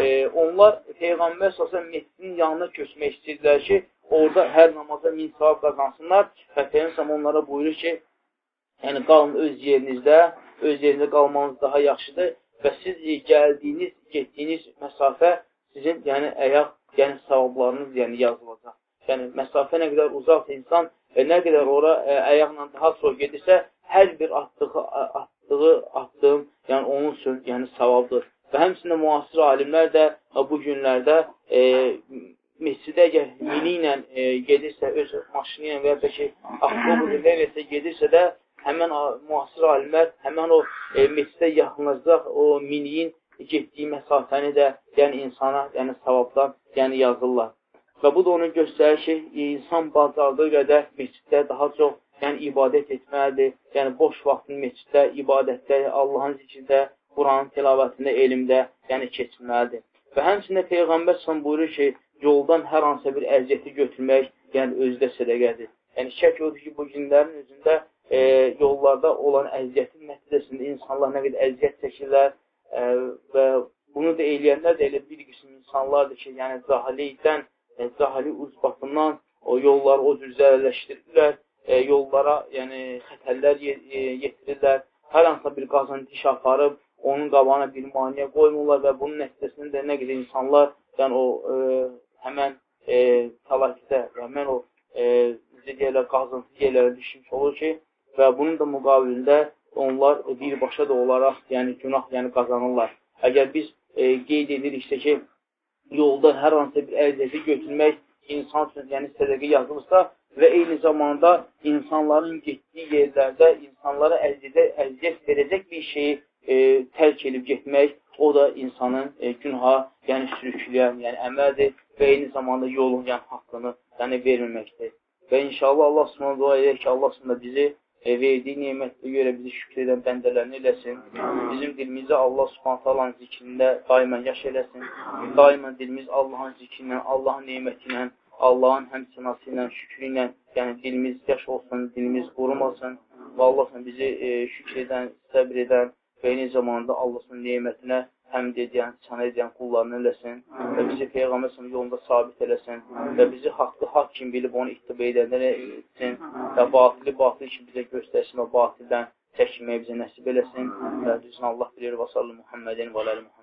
E, onlar Peyğəmbər səsən mescidin yanına köçmək istəyirdilər ki, orada hər namaza min savab qazansınlar və Peyğəmbər onlara buyurur ki, yəni qalın öz yerinizdə, öz yerinizdə qalmanız daha yaxşıdır və siz gəldiyiniz, getdiyiniz məsafə sizin yəni əyaq, yəni savablarınız yəni yazılacaq. Yəni məsafə nə qədər uzaq insan və nə qədər ora ə, əyaqla daha çox gedirsə, hər bir atdığı, atdığı addım, yəni onun üçün yəni savabdır. Və həmçində müasir alimlər də bu günlərdə e, mescidə əgər mini ilə e, gedirsə, öz maşını ilə və ya da ki, avtobusu versə gedirsə də, həmən müasir alimlər həmən o e, mescidə yaxınlaşacaq o miniyin getdiyi məsafəni də yəni insana, yəni savabdan yəni yazırlar. Və bu da onu göstərir ki, insan bacardığı qədər mesciddə daha çox yəni ibadət etməlidir. Yəni boş vaxtını məsciddə, ibadətdə, Allahın zikrində, Quranın tilavətində, elmdə, yəni keçməlidir. Və həmçində Peyğəmbər sən buyurur ki, yoldan hər hansısa bir əziyyəti götürmək, yəni özü də sədəqədir. Yəni şək odur ki, bu günlərin özündə e, yollarda olan əziyyətin nəticəsində insanlar nə qədər əziyyət çəkirlər e, və bunu da eləyənlər də elə bir qism insanlardır ki, yəni cahililikdən, e, cahili uzbatından o yolları o cür zərərləşdirirlər e, yollara yəni xətərlər e, yetirirlər. Hər hansısa bir qazıntı iş aparıb, onun qabağına bir maniyə qoymurlar və bunun nəticəsində də nə qədər insanlar yəni o e, həmən e, təlakitə, həmən o e, deyirlər, qazıntı yerlərə düşmüş olur ki, və bunun da müqabilində onlar birbaşa da olaraq yəni günah yəni qazanırlar. Əgər biz e, qeyd ediriksə ki, yolda hər hansı bir əziyyəti götürmək insan üçün yəni sədəqə yazılırsa, və eyni zamanda insanların getdiyi yerlərdə insanlara əziyyət, əziyyət verəcək bir şeyi e, tərk edib getmək, o da insanın e, günaha, yəni sürükləyən, yəni əməldir və eyni zamanda yolun yəni, haqqını yəni, verməməkdir. Və inşallah Allah subhanahu dua edək ki, Allah subhanahu bizi e, verdiyi nemətlə görə bizi şükür edən bəndələrini eləsin. Bizim dilimizi Allah subhanahu talanın zikrində daimən yaş eləsin. Daimən dilimiz Allahın zikri ilə, Allahın neməti ilə, Allahın həmçinası ilə, şükrü ilə, yəni dilimiz yaş olsun, dilimiz qurumasın və Allah bizi e, şükür edən, səbr edən və eyni zamanda Allahın nemətinə həmd edən, sana edən qullarını eləsin və bizi Peyğəmbər yolunda sabit eləsin və bizi haqqı haqq kimi bilib onu ittibə edənlər etsin və batili batil kimi bizə göstərsin və batildən çəkməyə bizə nəsib eləsin və düzün Allah bilir və sallı Muhammedin və aləli Muhammed.